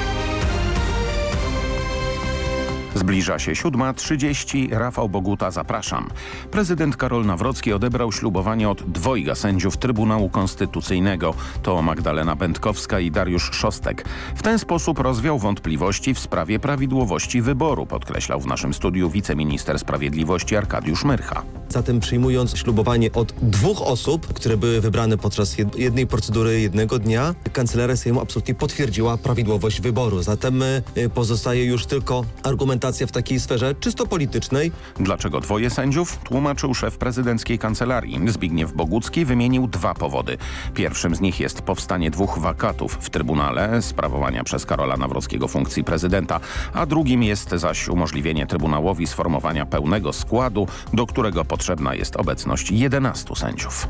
S2: Zbliża się 7.30. Rafał Boguta, zapraszam. Prezydent Karol Nawrocki odebrał ślubowanie od dwojga sędziów Trybunału Konstytucyjnego. To Magdalena Będkowska i Dariusz Szostek. W ten sposób rozwiał wątpliwości w sprawie prawidłowości wyboru, podkreślał w naszym studiu wiceminister sprawiedliwości Arkadiusz Myrcha.
S9: Zatem przyjmując ślubowanie od dwóch osób, które były wybrane podczas jednej procedury jednego dnia, kancelaria Sejmu absolutnie potwierdziła prawidłowość wyboru. Zatem y, pozostaje już tylko argumentacja w takiej sferze czysto politycznej.
S2: Dlaczego dwoje sędziów? Tłumaczył szef prezydenckiej kancelarii. Zbigniew Bogucki wymienił dwa powody. Pierwszym z nich jest powstanie dwóch wakatów w Trybunale sprawowania przez Karola Nawrockiego funkcji prezydenta, a drugim jest zaś umożliwienie Trybunałowi sformowania pełnego składu, do którego potrzebna jest obecność 11 sędziów.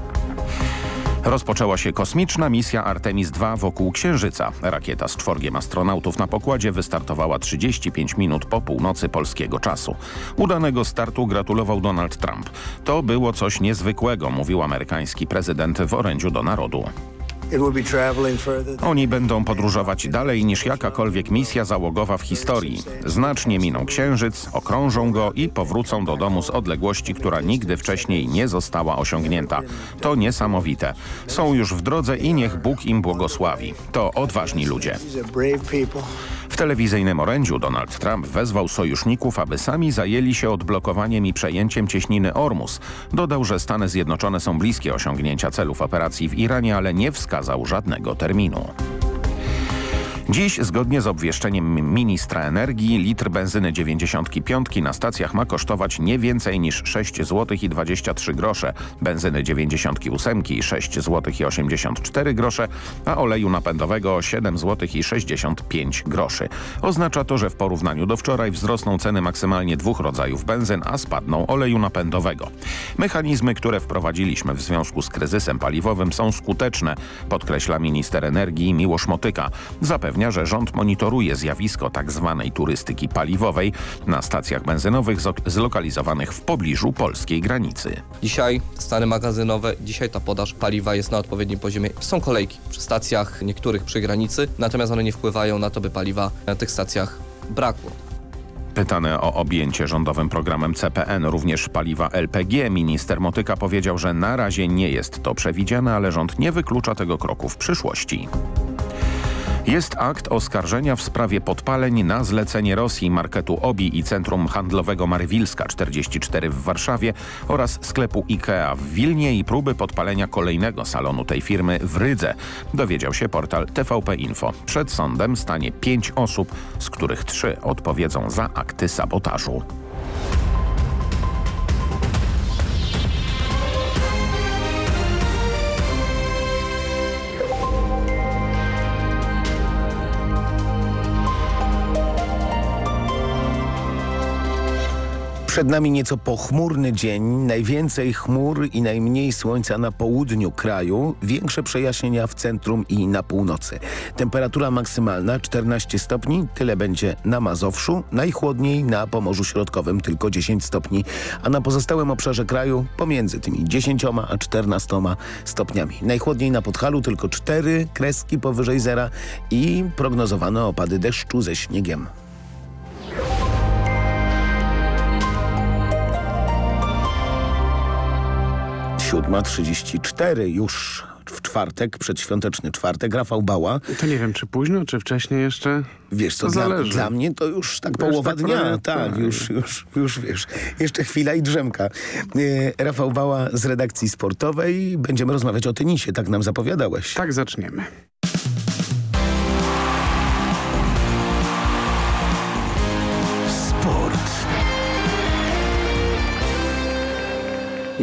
S2: Rozpoczęła się kosmiczna misja Artemis II wokół Księżyca. Rakieta z czworgiem astronautów na pokładzie wystartowała 35 minut po północy polskiego czasu. Udanego startu gratulował Donald Trump. To było coś niezwykłego, mówił amerykański prezydent w orędziu do narodu. Oni będą podróżować dalej niż jakakolwiek misja załogowa w historii. Znacznie miną Księżyc, okrążą go i powrócą do domu z odległości, która nigdy wcześniej nie została osiągnięta. To niesamowite. Są już w drodze i niech Bóg im błogosławi. To odważni ludzie. W telewizyjnym orędziu Donald Trump wezwał sojuszników, aby sami zajęli się odblokowaniem i przejęciem cieśniny Ormus. Dodał, że Stany Zjednoczone są bliskie osiągnięcia celów operacji w Iranie, ale nie wskazał żadnego terminu. Dziś, zgodnie z obwieszczeniem ministra energii, litr benzyny 95 na stacjach ma kosztować nie więcej niż 6 zł i 23 grosze, benzyny 98 6 zł i 84 grosze, a oleju napędowego 7 zł i 65 groszy. Oznacza to, że w porównaniu do wczoraj wzrosną ceny maksymalnie dwóch rodzajów benzyn, a spadną oleju napędowego. Mechanizmy, które wprowadziliśmy w związku z kryzysem paliwowym są skuteczne, podkreśla minister energii Miłosz Motyka. Zapewnia że rząd monitoruje zjawisko tzw. Tak turystyki paliwowej na stacjach benzynowych zlokalizowanych w pobliżu polskiej granicy.
S14: Dzisiaj stany magazynowe, dzisiaj ta podaż paliwa jest na odpowiednim poziomie. Są kolejki przy stacjach niektórych przy granicy, natomiast one nie wpływają na to, by paliwa na tych stacjach brakło.
S2: Pytany o objęcie rządowym programem CPN również paliwa LPG, minister Motyka powiedział, że na razie nie jest to przewidziane, ale rząd nie wyklucza tego kroku w przyszłości. Jest akt oskarżenia w sprawie podpaleń na zlecenie Rosji marketu Obi i Centrum Handlowego Marywilska 44 w Warszawie oraz sklepu IKEA w Wilnie i próby podpalenia kolejnego salonu tej firmy w Rydze. Dowiedział się portal TVP Info. Przed sądem stanie pięć osób, z których trzy odpowiedzą za akty sabotażu.
S8: Przed nami nieco pochmurny dzień, najwięcej chmur i najmniej słońca na południu kraju, większe przejaśnienia w centrum i na północy. Temperatura maksymalna 14 stopni, tyle będzie na Mazowszu, najchłodniej na Pomorzu Środkowym tylko 10 stopni, a na pozostałym obszarze kraju pomiędzy tymi 10 a 14 stopniami. Najchłodniej na Podhalu tylko 4 kreski powyżej zera i prognozowane opady deszczu ze śniegiem. 7.34 już w czwartek, przedświąteczny czwartek. Rafał Bała.
S15: To nie wiem, czy późno, czy wcześniej jeszcze?
S8: Wiesz co, dla, dla mnie to już tak
S15: Wiesz,
S8: połowa
S15: tak
S8: dnia.
S15: prawie-
S8: tak,
S15: tak.
S8: już, już, już wiesz. Jeszcze chwila i drzemka. E, Rafał Bała z redakcji sportowej. Będziemy rozmawiać o tenisie, tak nam zapowiadałeś.
S15: Tak zaczniemy.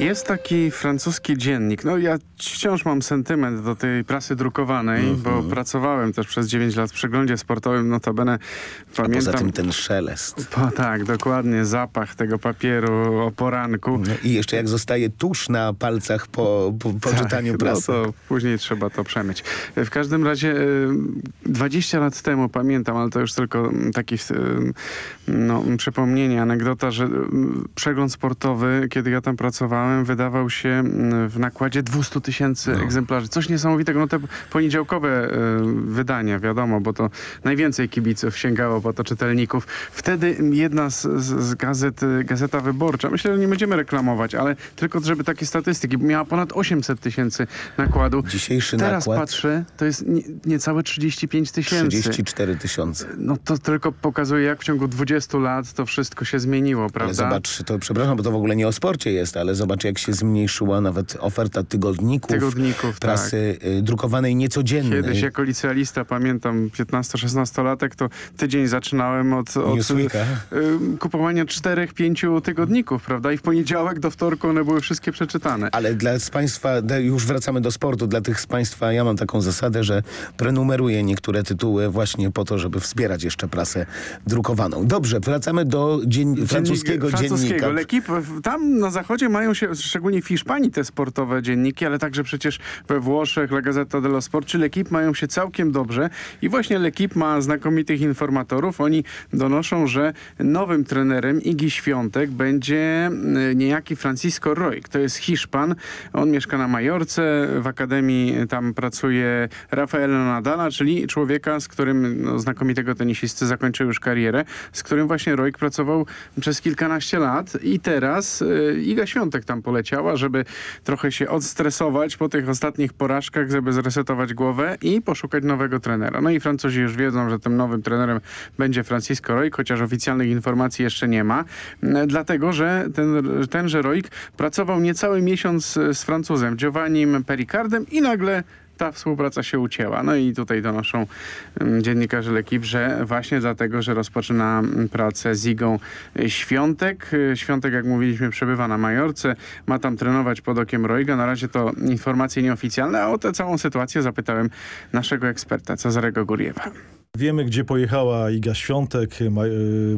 S15: Jest taki francuski dziennik. No ja wciąż mam sentyment do tej prasy drukowanej,
S8: Mhm.
S15: bo pracowałem też przez 9 lat w przeglądzie sportowym. Notabene
S8: A
S15: pamiętam...
S8: poza tym ten szelest.
S15: Po, tak, dokładnie. Zapach tego papieru o poranku.
S8: I jeszcze jak zostaje tusz na palcach po, po, po
S15: Tak,
S8: czytaniu prasy.
S15: No to później trzeba to przemyć. W każdym razie y, 20 lat temu pamiętam, ale to już tylko mm, taki no, przypomnienie, anegdota, że przegląd sportowy, kiedy ja tam pracowałem, wydawał się mm, w nakładzie 200 tysięcy
S8: No.
S15: egzemplarzy. Coś niesamowitego. No te poniedziałkowe y, wydania, wiadomo, bo to najwięcej kibiców sięgało po to czytelników. Wtedy jedna z, z, gazet, y, Gazeta Wyborcza, myślę, że nie będziemy reklamować, ale tylko żeby takie statystyki, miała ponad 800 tysięcy nakładu.
S8: Dzisiejszy
S15: Teraz
S8: nakład
S15: patrzę, to jest nie, niecałe 35 tysięcy.
S8: 34 tysiące.
S15: No to tylko pokazuje, jak w ciągu 20 lat to wszystko się zmieniło, prawda?
S8: Ale zobacz, to przepraszam, bo to w ogóle nie o sporcie jest, ale zobacz jak się zmniejszyła nawet oferta tygodników,
S15: Tygodników,
S8: prasy y, drukowanej niecodziennej.
S15: Kiedyś jako licealista, pamiętam 15-16-latek, to tydzień zaczynałem od, od y, kupowania czterech, pięciu tygodników, prawda? I w poniedziałek do wtorku one były wszystkie przeczytane.
S8: Ale dla z Państwa, już wracamy do sportu, dla tych z Państwa, ja mam taką zasadę, że prenumeruję niektóre tytuły właśnie po to, żeby wspierać jeszcze prasę drukowaną. Dobrze, wracamy do dzien... francuskiego,
S15: francuskiego.
S8: dziennika.
S15: Tam na zachodzie mają się, szczególnie w Hiszpanii, te sportowe dzienniki, ale także przecież we Włoszech, La Gazzetta dello Sport czy L'Equipe mają się całkiem dobrze i właśnie L'Equipe ma znakomitych informatorów. Oni donoszą, że nowym trenerem Igi Świątek będzie y, niejaki Francisco Roig. To jest Hiszpan. On mieszka na Majorce. W akademii tam pracuje Rafael Nadala, czyli człowieka, z którym no, znakomitego tenisisty zakończył już karierę, z którym właśnie Roig pracował przez kilkanaście lat i teraz y, Iga Świątek tam poleciała, żeby trochę się odstresować po tych ostatnich porażkach, żeby zresetować głowę i poszukać nowego trenera. No i Francuzi już wiedzą, że tym nowym trenerem będzie Francisco Roig, chociaż oficjalnych informacji jeszcze nie ma, dlatego, że ten, tenże Roig pracował niecały miesiąc z Francuzem Giovannim Pericardem i nagle ta współpraca się ucięła. No i tutaj donoszą mm, dziennikarze L'Equipe, że właśnie dlatego, że rozpoczyna mm, pracę z Igą y, Świątek. Y, Świątek, jak mówiliśmy, przebywa na Majorce, ma tam trenować pod okiem Roiga. Na razie to informacje nieoficjalne, a o tę całą sytuację zapytałem naszego eksperta, Cezarego Guriewa.
S16: Wiemy, gdzie pojechała Iga Świątek, y,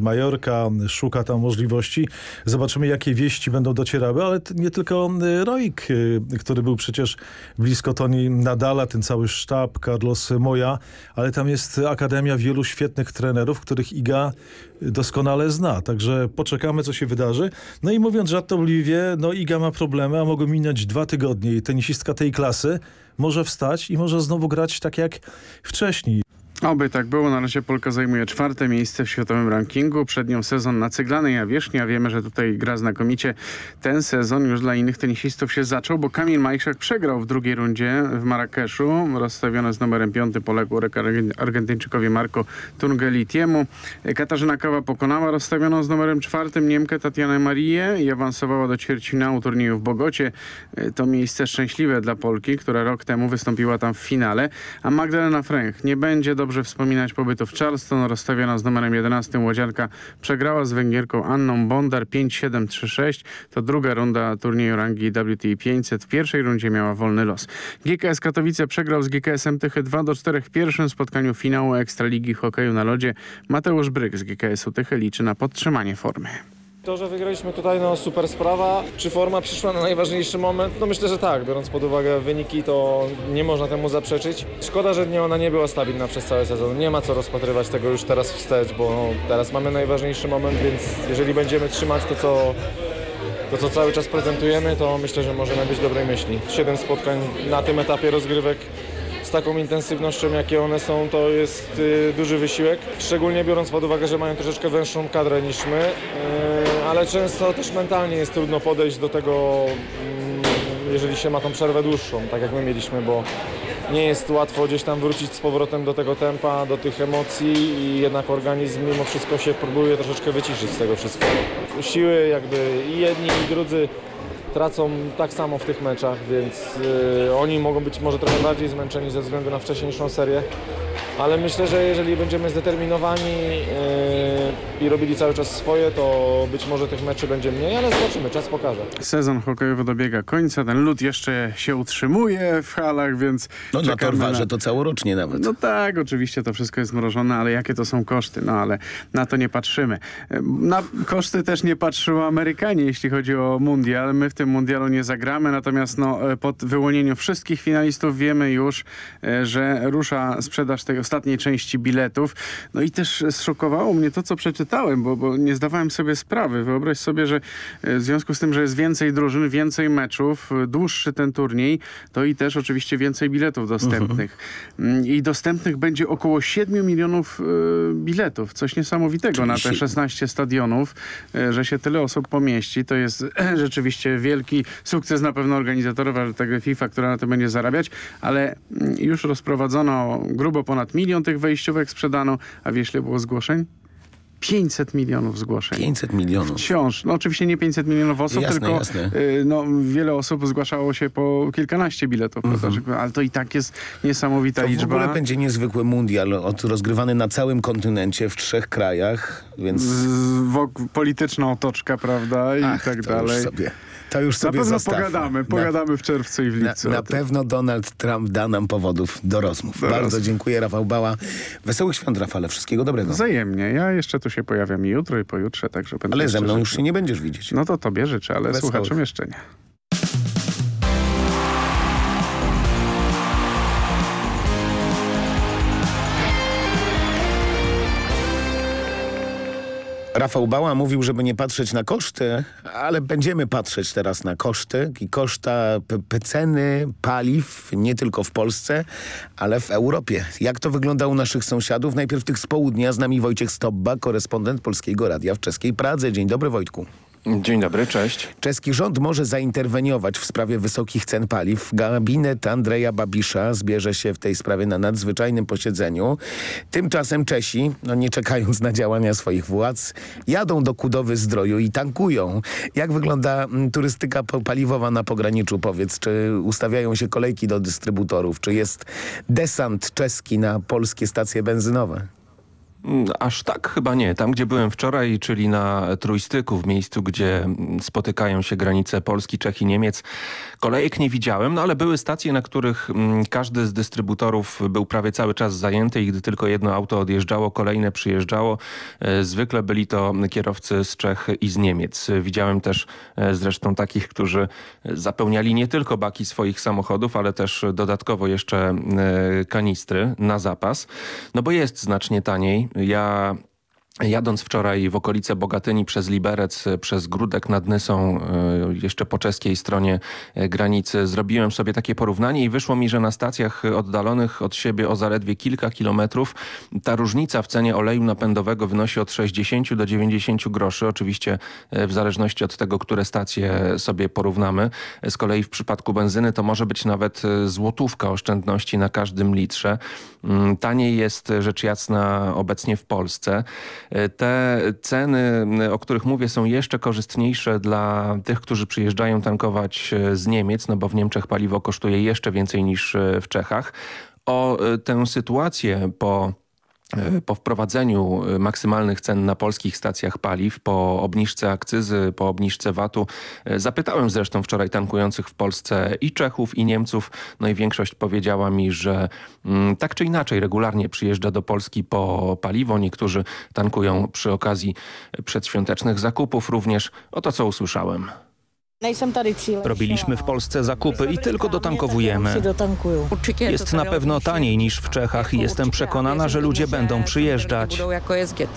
S16: Majorka, szuka tam możliwości. Zobaczymy, jakie wieści będą docierały, ale nie tylko y, Roik, y, który był przecież blisko Toni Nadala, ten cały sztab, Carlos Moja, ale tam jest akademia wielu świetnych trenerów, których Iga doskonale zna. Także poczekamy, co się wydarzy. No i mówiąc żartobliwie, no Iga ma problemy, a mogą minąć dwa tygodnie i tenisistka tej klasy może wstać i może znowu grać tak jak wcześniej.
S15: Oby tak było. Na razie Polka zajmuje czwarte miejsce w światowym rankingu. Przed nią sezon na ceglanej nawierzchni, a wiemy, że tutaj gra znakomicie. Ten sezon już dla innych tenisistów się zaczął, bo Kamil Majszak przegrał w drugiej rundzie w Marrakeszu. Rozstawione z numerem piąty poległ rek Argen- Argentyńczykowi Marco Tungelitiemu. Katarzyna Kawa pokonała rozstawioną z numerem czwartym Niemkę Tatianę Marię i awansowała do ćwierćfinału turnieju w Bogocie. To miejsce szczęśliwe dla Polki, która rok temu wystąpiła tam w finale. A Magdalena Fręch nie będzie dobrze wspominać pobytu w Charleston. Rozstawiona z numerem 11 łodzianka przegrała z Węgierką Anną Bondar 5-7-3-6. To druga runda turnieju rangi WTA 500. W pierwszej rundzie miała wolny los. GKS Katowice przegrał z GKS-em Tychy 2-4 w pierwszym spotkaniu finału Ekstraligi Hokeju na lodzie. Mateusz Bryk z GKS-u Tychy liczy na podtrzymanie formy.
S17: To, że wygraliśmy tutaj, no super sprawa. Czy forma przyszła na najważniejszy moment? No myślę, że tak. Biorąc pod uwagę wyniki, to nie można temu zaprzeczyć. Szkoda, że nie, ona nie była stabilna przez cały sezon. Nie ma co rozpatrywać tego już teraz wstecz, bo no, teraz mamy najważniejszy moment, więc jeżeli będziemy trzymać to, co to, co cały czas prezentujemy, to myślę, że możemy być dobrej myśli. Siedem spotkań na tym etapie rozgrywek z taką intensywnością, jakie one są, to jest y, duży wysiłek. Szczególnie biorąc pod uwagę, że mają troszeczkę węższą kadrę niż my, y, ale często też mentalnie jest trudno podejść do tego, mm, jeżeli się ma tą przerwę dłuższą, tak jak my mieliśmy, bo nie jest łatwo gdzieś tam wrócić z powrotem do tego tempa, do tych emocji i jednak organizm mimo wszystko się próbuje troszeczkę wyciszyć z tego wszystkiego. Siły jakby i jedni i drudzy tracą tak samo w tych meczach, więc y, oni mogą być może trochę bardziej zmęczeni ze względu na wcześniejszą serię, ale myślę, że jeżeli będziemy zdeterminowani y, i robili cały czas swoje, to być może tych meczy będzie mniej, ale zobaczymy, czas pokaże.
S15: Sezon hokejowy dobiega końca, ten lód jeszcze się utrzymuje w halach, więc
S8: No na
S15: czekamy
S8: Torwarze to całorocznie nawet.
S15: No tak, oczywiście to wszystko jest mrożone, ale jakie to są koszty? No ale na to nie patrzymy. Na koszty też nie patrzą Amerykanie, jeśli chodzi o mundial. My w tym mundialu nie zagramy, natomiast no, po wyłonieniu wszystkich finalistów wiemy już, e, że rusza sprzedaż tej ostatniej części biletów. No i też zszokowało mnie to, co przeczytałem, bo, bo nie zdawałem sobie sprawy. Wyobraź sobie, że e, w związku z tym, że jest więcej drużyn, więcej meczów, e, dłuższy ten turniej, to i też oczywiście więcej biletów dostępnych. Mm, I dostępnych będzie około 7 milionów biletów. Coś niesamowitego na te
S8: Czyli
S15: 16 stadionów, że się tyle osób pomieści. To jest rzeczywiście wielki sukces na pewno organizatorów, ale tego FIFA, która na tym będzie zarabiać, ale mm, już rozprowadzono grubo ponad milion tych wejściówek sprzedano, a wiesz ile było zgłoszeń? 500 milionów zgłoszeń.
S8: 500 milionów.
S15: Wciąż. No oczywiście nie 500 milionów osób,
S8: Jasne,
S15: tylko
S8: jasne.
S15: y, no, wiele osób zgłaszało się po kilkanaście biletów, prawda? Że- ale to i tak jest niesamowita.
S8: To w
S15: liczba.
S8: ogóle będzie niezwykły mundial, od, rozgrywany na całym kontynencie w trzech krajach, więc...
S15: Z, wok- polityczna otoczka, prawda? I
S8: Ach,
S15: tak
S8: to już
S15: dalej.
S8: sobie- to już sobie
S15: Na pewno
S8: zostawmy.
S15: pogadamy,
S8: Na-
S15: pogadamy w czerwcu i w
S8: Na,
S15: lipcu.
S8: na
S15: tym.
S8: pewno Donald Trump da nam powodów do rozmów.
S15: Do
S8: Bardzo
S15: rozmów.
S8: dziękuję, Rafał Bała. Wesołych świąt, Rafale. Wszystkiego dobrego.
S15: Wzajemnie. Ja jeszcze tu się pojawiam i jutro, i pojutrze, także będę
S8: Ale ze mną już się nie będziesz widzieć.
S15: No to tobie życzę, ale
S8: Wesołych.
S15: słuchaczom jeszcze nie.
S8: Rafał Bała mówił, żeby nie patrzeć na koszty, ale będziemy patrzeć teraz na koszty i koszta ceny paliw nie tylko w Polsce, ale w Europie. Jak to wygląda u naszych sąsiadów? Najpierw tych z południa. Z nami Wojciech Stobba, korespondent Polskiego Radia w czeskiej Pradze. Dzień dobry Wojtku.
S18: Dzień dobry, cześć.
S8: Czeski rząd może zainterweniować w sprawie wysokich cen paliw. Gabinet Andrzeja Babisza zbierze się w tej sprawie na nadzwyczajnym posiedzeniu. Tymczasem Czesi, no nie czekając na działania swoich władz, jadą do Kudowy Zdroju i tankują. Jak wygląda mm, turystyka paliwowa na pograniczu? Powiedz, czy ustawiają się kolejki do dystrybutorów? Czy jest desant czeski na polskie stacje benzynowe?
S18: Mm, Aż tak chyba nie. Tam, gdzie byłem wczoraj, czyli na Trójstyku, w miejscu, gdzie mm, spotykają się granice Polski, Czech i Niemiec, kolejek nie widziałem, no ale były stacje, na których mm, każdy z dystrybutorów był prawie cały czas zajęty i gdy tylko jedno auto odjeżdżało, kolejne przyjeżdżało. E, Zwykle byli to kierowcy z Czech i z Niemiec. Widziałem też e, zresztą takich, którzy zapełniali nie tylko baki swoich samochodów, ale też dodatkowo jeszcze e, kanistry na zapas. No bo jest znacznie taniej. Я Jadąc wczoraj w okolice Bogatyni przez Liberec, przez Grudek nad Nysą, e, jeszcze po czeskiej stronie e, granicy, zrobiłem sobie takie porównanie i wyszło mi, że na stacjach oddalonych od siebie o zaledwie kilka kilometrów ta różnica w cenie oleju napędowego wynosi od 60 do 90 groszy. Oczywiście e, w zależności od tego, które stacje sobie porównamy. Z kolei w przypadku benzyny to może być nawet złotówka oszczędności na każdym litrze. Mm, Taniej jest rzecz jasna obecnie w Polsce. Te ceny, o których mówię, są jeszcze korzystniejsze dla tych, którzy przyjeżdżają tankować e, z Niemiec, no bo w Niemczech paliwo kosztuje jeszcze więcej niż e, w Czechach. O e, tę sytuację po po wprowadzeniu e, maksymalnych cen na polskich stacjach paliw, po obniżce akcyzy, po obniżce VAT-u, e, zapytałem zresztą wczoraj tankujących w Polsce i Czechów, i Niemców, no i większość powiedziała mi, że mm, tak czy inaczej regularnie przyjeżdża do Polski po paliwo. Niektórzy tankują przy okazji przedświątecznych zakupów również. Oto co usłyszałem.
S19: Robiliśmy w Polsce zakupy i tylko dotankowujemy. Jest na pewno taniej niż w Czechach i jestem przekonana, że ludzie będą przyjeżdżać.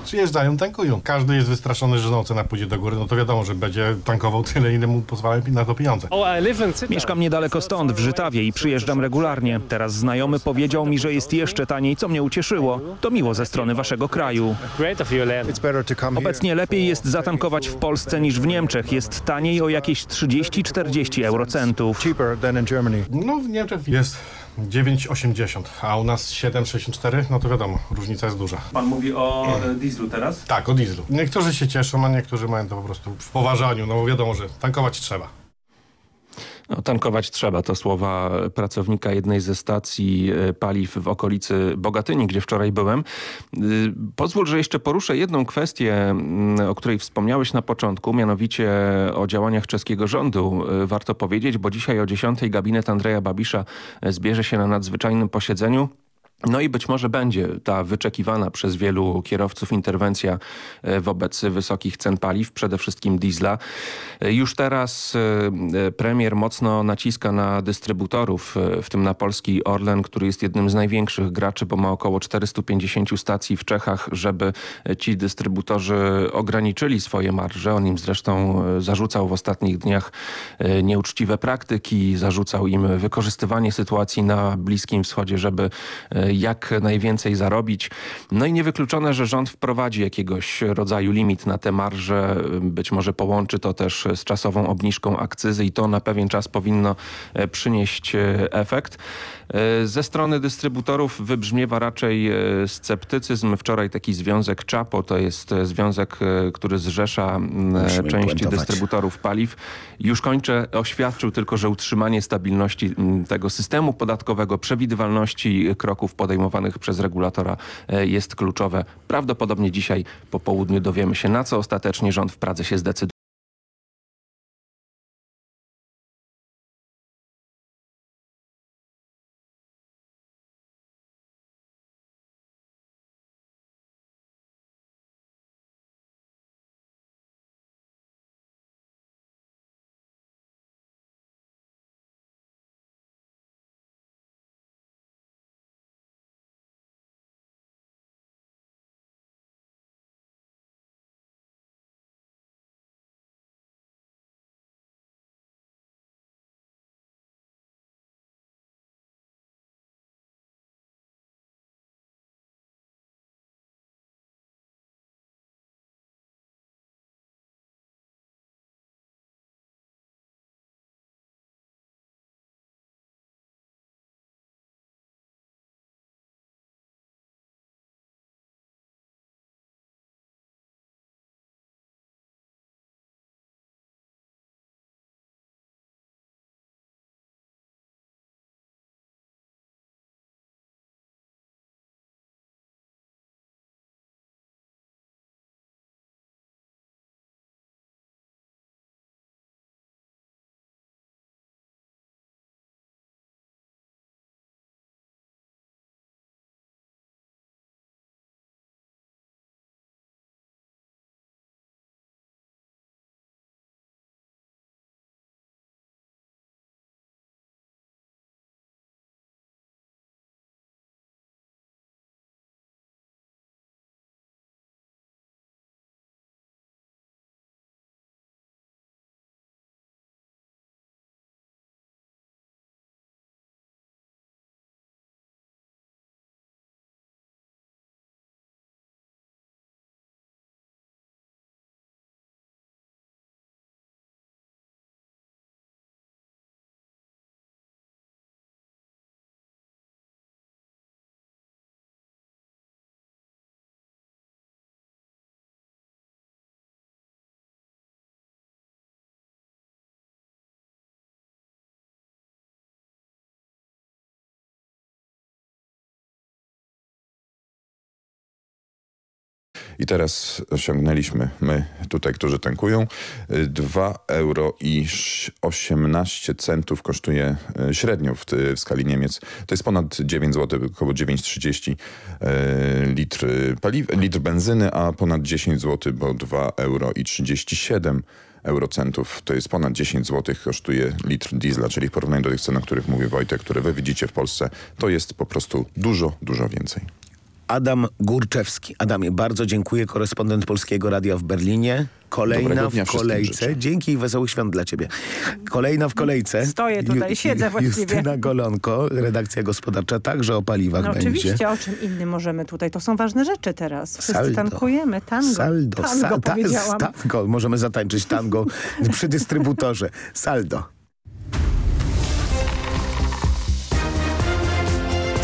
S20: Przyjeżdżają, tankują. Każdy jest wystraszony, że no, cena pójdzie do góry, no to wiadomo, że będzie tankował tyle, ile mu pozwalają na to pieniądze.
S19: Mieszkam niedaleko stąd, w Żytawie i przyjeżdżam regularnie. Teraz znajomy powiedział mi, że jest jeszcze taniej, co mnie ucieszyło. To miło ze strony waszego kraju.
S20: Obecnie
S19: Obecnie lepiej jest zatankować w Polsce niż w Niemczech. Jest taniej o jakieś 30-40 eurocentów.
S20: No w Niemczech jest 9,80, a u nas 7,64, no to wiadomo, różnica jest duża.
S11: Pan mówi o e, dieslu teraz?
S20: Tak, o dieslu. Niektórzy się cieszą, a niektórzy mają to po prostu w poważaniu, no bo wiadomo, że tankować trzeba.
S18: No, tankować trzeba. To słowa pracownika jednej ze stacji e, paliw w okolicy Bogatyni, gdzie wczoraj byłem. Y, pozwól, że jeszcze poruszę jedną kwestię, mm, o której wspomniałeś na początku, mianowicie o działaniach czeskiego rządu. Y, Warto powiedzieć, bo dzisiaj o 10 gabinet Andrzeja Babisza e, zbierze się na nadzwyczajnym posiedzeniu. No i być może będzie ta wyczekiwana przez wielu kierowców interwencja e, wobec wysokich cen paliw, przede wszystkim diesla. E, Już teraz e, premier mocno naciska na dystrybutorów, w tym na polski Orlen, który jest jednym z największych graczy, bo ma około 450 stacji w Czechach, żeby ci dystrybutorzy ograniczyli swoje marże. On im zresztą zarzucał w ostatnich dniach nieuczciwe praktyki, zarzucał im wykorzystywanie sytuacji na Bliskim Wschodzie, żeby jak najwięcej zarobić. No i niewykluczone, że rząd wprowadzi jakiegoś rodzaju limit na te marże. Być może połączy to też z czasową obniżką akcyzy i to na pewien czas powinno e, przynieść e, efekt. E, Ze strony dystrybutorów wybrzmiewa raczej sceptycyzm. Wczoraj taki związek CZAPO, to jest związek, który zrzesza
S8: Musimy
S18: część dystrybutorów paliw. Już kończę. Oświadczył tylko, że utrzymanie stabilności tego systemu podatkowego, przewidywalności kroków podejmowanych przez regulatora e, jest kluczowe. Prawdopodobnie dzisiaj po południu dowiemy się, na co ostatecznie rząd w Pradze się zdecyduje.
S21: I teraz osiągnęliśmy my tutaj, którzy tankują, 2 euro i 18 centów kosztuje e, średnio w, w skali Niemiec. To jest ponad 9 zł, około 9,30 e, litr, paliw, litr benzyny, a ponad 10 zł, bo 2 euro i 37 eurocentów. To jest ponad 10 zł kosztuje litr diesla, czyli w porównaniu do tych cen, o których mówi Wojtek, które wy widzicie w Polsce, to jest po prostu dużo, dużo więcej.
S8: Adam Górczewski. Adamie, bardzo dziękuję, korespondent Polskiego Radia w Berlinie. Kolejna w kolejce. Dzięki i wesołych świąt dla ciebie. Kolejna w kolejce.
S22: Stoję tutaj,
S8: Ju-
S22: siedzę właściwie.
S8: Justyna Golonko, redakcja gospodarcza, także o paliwach
S22: No
S8: będzie.
S22: oczywiście, o czym innym możemy tutaj? To są ważne rzeczy teraz. Wszyscy
S8: Saldo.
S22: tankujemy. Tango.
S8: Saldo.
S22: Tango
S8: Sa- ta-
S22: powiedziałam.
S8: tango. Możemy zatańczyć tango przy dystrybutorze. Saldo.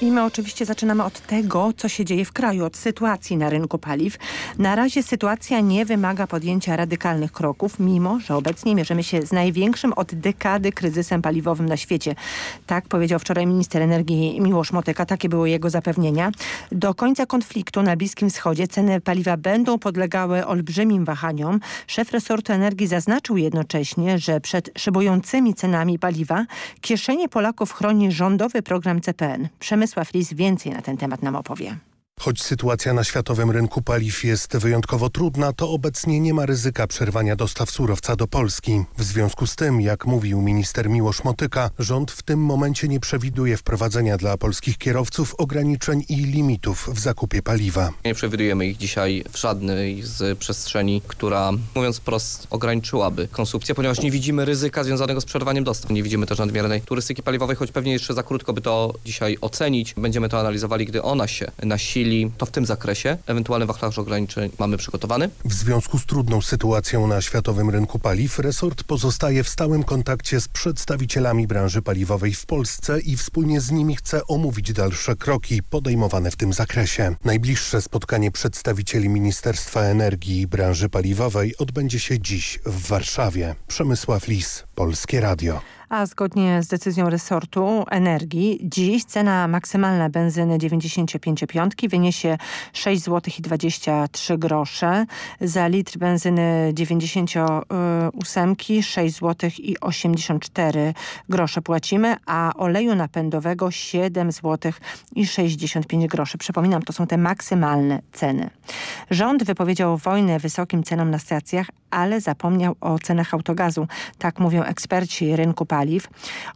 S22: I my oczywiście zaczynamy od tego, co się dzieje w kraju, od sytuacji na rynku paliw. Na razie sytuacja nie wymaga podjęcia radykalnych kroków, mimo że obecnie mierzymy się z największym od dekady kryzysem paliwowym na świecie. Tak powiedział wczoraj minister energii Miłosz Motyka, takie były jego zapewnienia. Do końca konfliktu na Bliskim Wschodzie ceny paliwa będą podlegały olbrzymim wahaniom. Szef resortu energii zaznaczył jednocześnie, że przed szybującymi cenami paliwa kieszenie Polaków chroni rządowy program CPN. Przemysław Lis więcej na ten temat nam opowie.
S23: Choć sytuacja na światowym rynku paliw jest wyjątkowo trudna, to obecnie nie ma ryzyka przerwania dostaw surowca do Polski. W związku z tym, jak mówił minister Miłosz Motyka, rząd w tym momencie nie przewiduje wprowadzenia dla polskich kierowców ograniczeń i limitów w zakupie paliwa.
S14: Nie przewidujemy ich dzisiaj w żadnej z przestrzeni, która, mówiąc wprost, ograniczyłaby konsumpcję, ponieważ nie widzimy ryzyka związanego z przerwaniem dostaw. Nie widzimy też nadmiernej turystyki paliwowej, choć pewnie jeszcze za krótko by to dzisiaj ocenić. Będziemy to analizowali, gdy ona się nasili. To w tym zakresie ewentualny wachlarz ograniczeń mamy przygotowany.
S23: W związku z trudną sytuacją na światowym rynku paliw, resort pozostaje w stałym kontakcie z przedstawicielami branży paliwowej w Polsce i wspólnie z nimi chce omówić dalsze kroki podejmowane w tym zakresie. Najbliższe spotkanie przedstawicieli Ministerstwa Energii i branży paliwowej odbędzie się dziś w Warszawie. Przemysław Lis, Polskie Radio.
S22: A zgodnie z decyzją resortu energii, dziś cena maksymalna benzyny 95 wyniesie 6 zł i 23 grosze. Za litr benzyny 98 6 zł i 84 grosze płacimy, a oleju napędowego 7 zł i 65 groszy. Przypominam, to są te maksymalne ceny. Rząd wypowiedział wojnę wysokim cenom na stacjach, ale zapomniał o cenach autogazu. Tak mówią eksperci rynku paliw.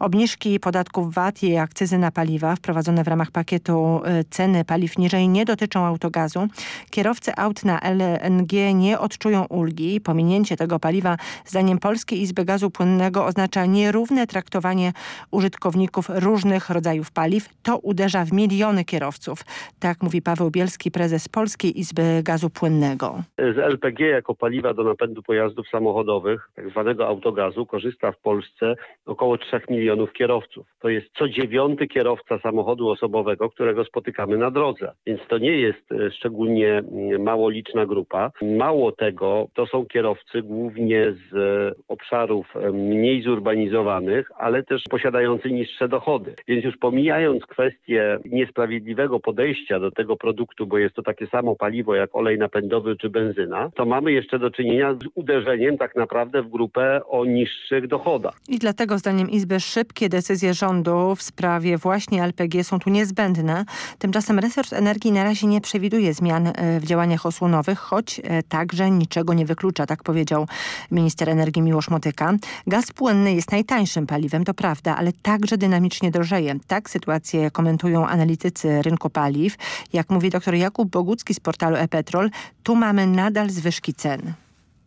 S22: Obniżki podatków VAT i akcyzy na paliwa wprowadzone w ramach pakietu y, ceny paliw niżej nie dotyczą autogazu. Kierowcy aut na LNG nie odczują ulgi. Pominięcie tego paliwa zdaniem Polskiej Izby Gazu Płynnego oznacza nierówne traktowanie użytkowników różnych rodzajów paliw. To uderza w miliony kierowców. Tak mówi Paweł Bielski, prezes Polskiej Izby Gazu Płynnego.
S24: Z LPG jako paliwa do napędu pojazdów samochodowych, tak zwanego autogazu, korzysta w Polsce około 3 milionów kierowców. To jest co dziewiąty kierowca samochodu osobowego, którego spotykamy na drodze. Więc to nie jest e, szczególnie mm, mało liczna grupa. Mało tego, to są kierowcy głównie z e, obszarów e, mniej zurbanizowanych, ale też posiadający niższe dochody. Więc już pomijając kwestię niesprawiedliwego podejścia do tego produktu, bo jest to takie samo paliwo jak olej napędowy czy benzyna, to mamy jeszcze do czynienia z uderzeniem tak naprawdę w grupę o niższych dochodach.
S22: I dlatego zdaniem Izby szybkie decyzje rządu w sprawie właśnie LPG są tu niezbędne. Tymczasem resort energii na razie nie przewiduje zmian e, w działaniach osłonowych, choć e, także niczego nie wyklucza, tak powiedział minister energii Miłosz Motyka. Gaz płynny jest najtańszym paliwem, to prawda, ale także dynamicznie drożeje. Tak sytuację komentują analitycy rynku paliw. Jak mówi dr Jakub Bogucki z portalu e-Petrol, tu mamy nadal zwyżki cen.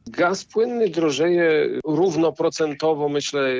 S25: Gaz płynny drożeje równoprocentowo, myślę,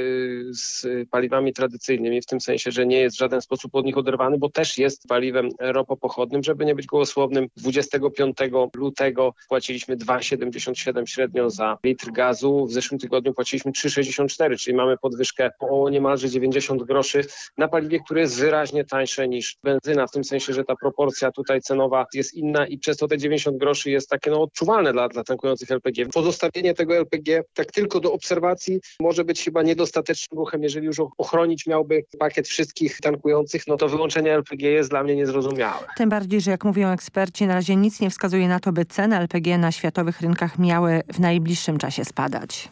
S25: z paliwami tradycyjnymi, w tym sensie, że nie jest w żaden sposób od nich oderwany, bo też jest paliwem ropopochodnym. Żeby nie być gołosłownym, 25 lutego płaciliśmy 2,77 średnio za litr gazu. W zeszłym tygodniu płaciliśmy 3,64, czyli mamy podwyżkę o niemalże 90 groszy na paliwie, które jest wyraźnie tańsze niż benzyna, w tym sensie, że ta proporcja tutaj cenowa jest inna i przez to te 90 groszy jest takie no, odczuwalne dla, dla tankujących LPG. Pozostawienie tego LPG tak tylko do obserwacji może być chyba niedostatecznym ruchem, jeżeli już ochronić miałby pakiet wszystkich tankujących, no to wyłączenie LPG jest dla mnie niezrozumiałe.
S22: Tym bardziej, że jak mówią eksperci, na razie nic nie wskazuje na to, by ceny LPG na światowych rynkach miały w najbliższym czasie spadać.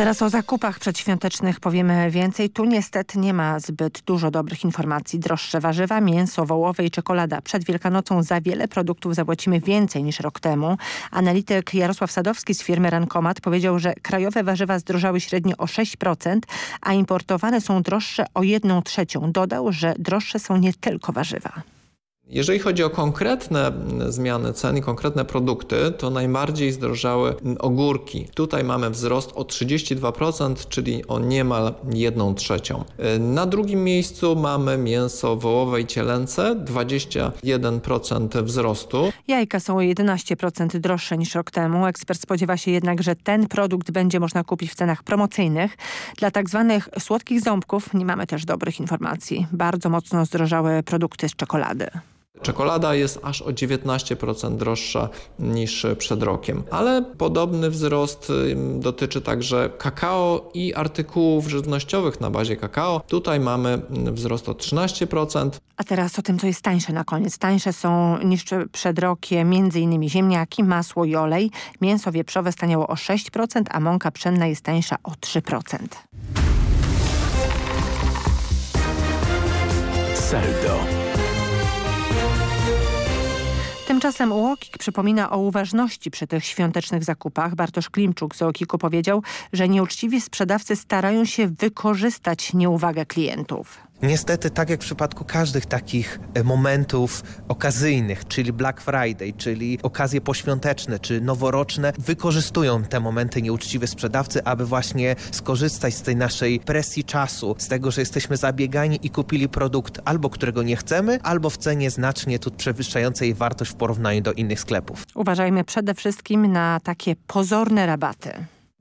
S22: Teraz o zakupach przedświątecznych powiemy więcej. Tu niestety nie ma zbyt dużo dobrych informacji. Droższe warzywa, mięso, wołowe i czekolada. Przed Wielkanocą za wiele produktów zapłacimy więcej niż rok temu. Analityk Jarosław Sadowski z firmy Rankomat powiedział, że krajowe warzywa zdrożały średnio o 6%, a importowane są droższe o 1 trzecią. Dodał, że droższe są nie tylko warzywa.
S26: Jeżeli chodzi o konkretne zmiany cen i konkretne produkty, to najbardziej zdrożały ogórki. Tutaj mamy wzrost o 32%, czyli o niemal 1 trzecią. Na drugim miejscu mamy mięso wołowe i cielęce, 21% wzrostu.
S22: Jajka są o 11% droższe niż rok temu. Ekspert spodziewa się jednak, że ten produkt będzie można kupić w cenach promocyjnych. Dla tak zwanych słodkich ząbków nie mamy też dobrych informacji. Bardzo mocno zdrożały produkty z czekolady.
S26: Czekolada jest aż o 19% droższa niż przed rokiem, ale podobny wzrost dotyczy także kakao i artykułów żywnościowych na bazie kakao. Tutaj mamy wzrost o 13%.
S22: A teraz o tym, co jest tańsze na koniec. Tańsze są niż przed rokiem m.in. ziemniaki, masło i olej. Mięso wieprzowe staniało o 6%, a mąka pszenna jest tańsza o 3%.
S27: Saldo.
S22: Tymczasem UOKiK przypomina o uważności przy tych świątecznych zakupach. Bartosz Klimczuk z UOKiK-u powiedział, że nieuczciwi sprzedawcy starają się wykorzystać nieuwagę klientów.
S28: Niestety, tak jak w przypadku każdych takich e, momentów okazyjnych, czyli Black Friday, czyli okazje poświąteczne czy noworoczne, wykorzystują te momenty nieuczciwe sprzedawcy, aby właśnie skorzystać z tej naszej presji czasu, z tego, że jesteśmy zabiegani i kupili produkt albo którego nie chcemy, albo w cenie znacznie tu przewyższającej wartość w porównaniu do innych sklepów.
S22: Uważajmy przede wszystkim na takie pozorne rabaty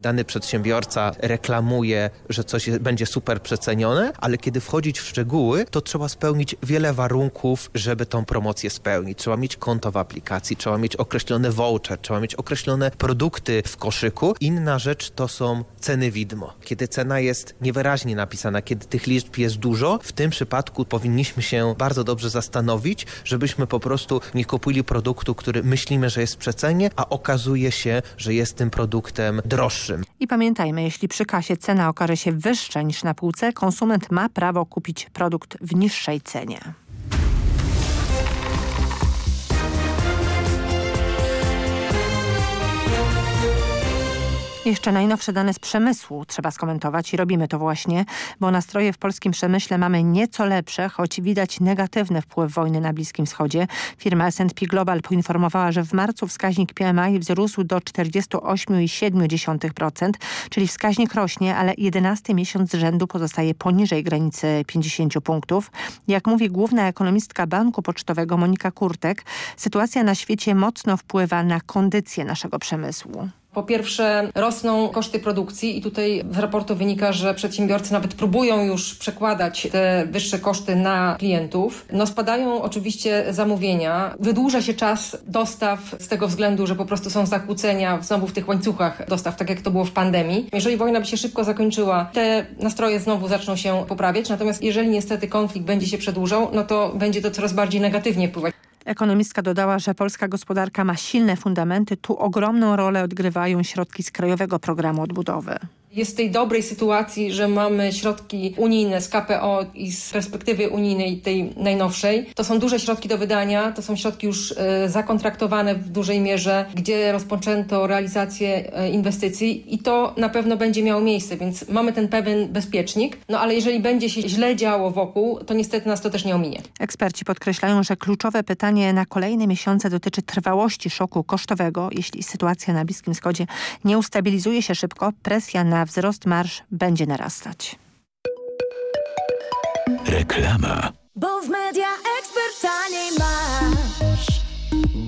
S28: dany przedsiębiorca reklamuje, że coś będzie super przecenione, ale kiedy wchodzić w szczegóły, to trzeba spełnić wiele warunków, żeby tą promocję spełnić. Trzeba mieć konto w aplikacji, trzeba mieć określony voucher, trzeba mieć określone produkty w koszyku. Inna rzecz to są ceny widmo. Kiedy cena jest niewyraźnie napisana, kiedy tych liczb jest dużo, w tym przypadku powinniśmy się bardzo dobrze zastanowić, żebyśmy po prostu nie kupili produktu, który myślimy, że jest w przecenie, a okazuje się, że jest tym produktem droższym
S22: i pamiętajmy, jeśli przy kasie cena okaże się wyższa niż na półce, konsument ma prawo kupić produkt w niższej cenie. Jeszcze najnowsze dane z przemysłu trzeba skomentować i robimy to właśnie, bo nastroje w polskim przemyśle mamy nieco lepsze, choć widać negatywny wpływ wojny na Bliskim Wschodzie. Firma S&P Global poinformowała, że w marcu wskaźnik PMI wzrósł do 48,7%, czyli wskaźnik rośnie, ale 11 miesiąc z rzędu pozostaje poniżej granicy 50 punktów. Jak mówi główna ekonomistka Banku Pocztowego Monika Kurtek, sytuacja na świecie mocno wpływa na kondycję naszego przemysłu.
S29: Po pierwsze rosną koszty produkcji i tutaj z raportu wynika, że przedsiębiorcy nawet próbują już przekładać te wyższe koszty na klientów. No spadają oczywiście zamówienia, wydłuża się czas dostaw z tego względu, że po prostu są zakłócenia znowu w tych łańcuchach dostaw, tak jak to było w pandemii. Jeżeli wojna by się szybko zakończyła, te nastroje znowu zaczną się poprawiać, natomiast jeżeli niestety konflikt będzie się przedłużał, no to będzie to coraz bardziej negatywnie wpływać.
S22: Ekonomistka dodała, że polska gospodarka ma silne fundamenty. Tu ogromną rolę odgrywają środki z Krajowego Programu Odbudowy
S29: jest w tej dobrej sytuacji, że mamy środki unijne z KPO i z perspektywy unijnej, tej najnowszej. To są duże środki do wydania, to są środki już e, zakontraktowane w dużej mierze, gdzie rozpoczęto realizację e, inwestycji i to na pewno będzie miało miejsce, więc mamy ten pewien bezpiecznik. No ale jeżeli będzie się źle działo wokół, to niestety nas to też nie ominie.
S22: Eksperci podkreślają, że kluczowe pytanie na kolejne miesiące dotyczy trwałości szoku kosztowego. Jeśli sytuacja na Bliskim Wschodzie nie ustabilizuje się szybko, presja na wzrost marsz będzie narastać.
S27: Reklama.
S30: Bo w media ekspert taniej masz.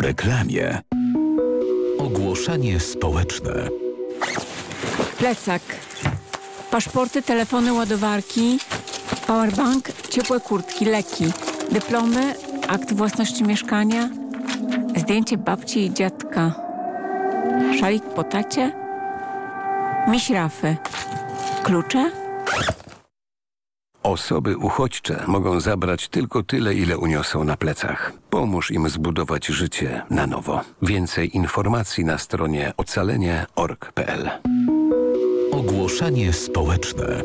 S27: Reklamie. Ogłoszenie społeczne.
S31: Plecak. Paszporty, telefony, ładowarki, powerbank, ciepłe kurtki, leki, dyplomy, akt własności mieszkania, zdjęcie babci i dziadka, szalik po tacie, miś rafy, klucze,
S32: Osoby uchodźcze mogą zabrać tylko tyle, ile uniosą na plecach. Pomóż im zbudować życie na nowo. Więcej informacji na stronie ocalenie.org.pl
S27: Ogłoszenie społeczne.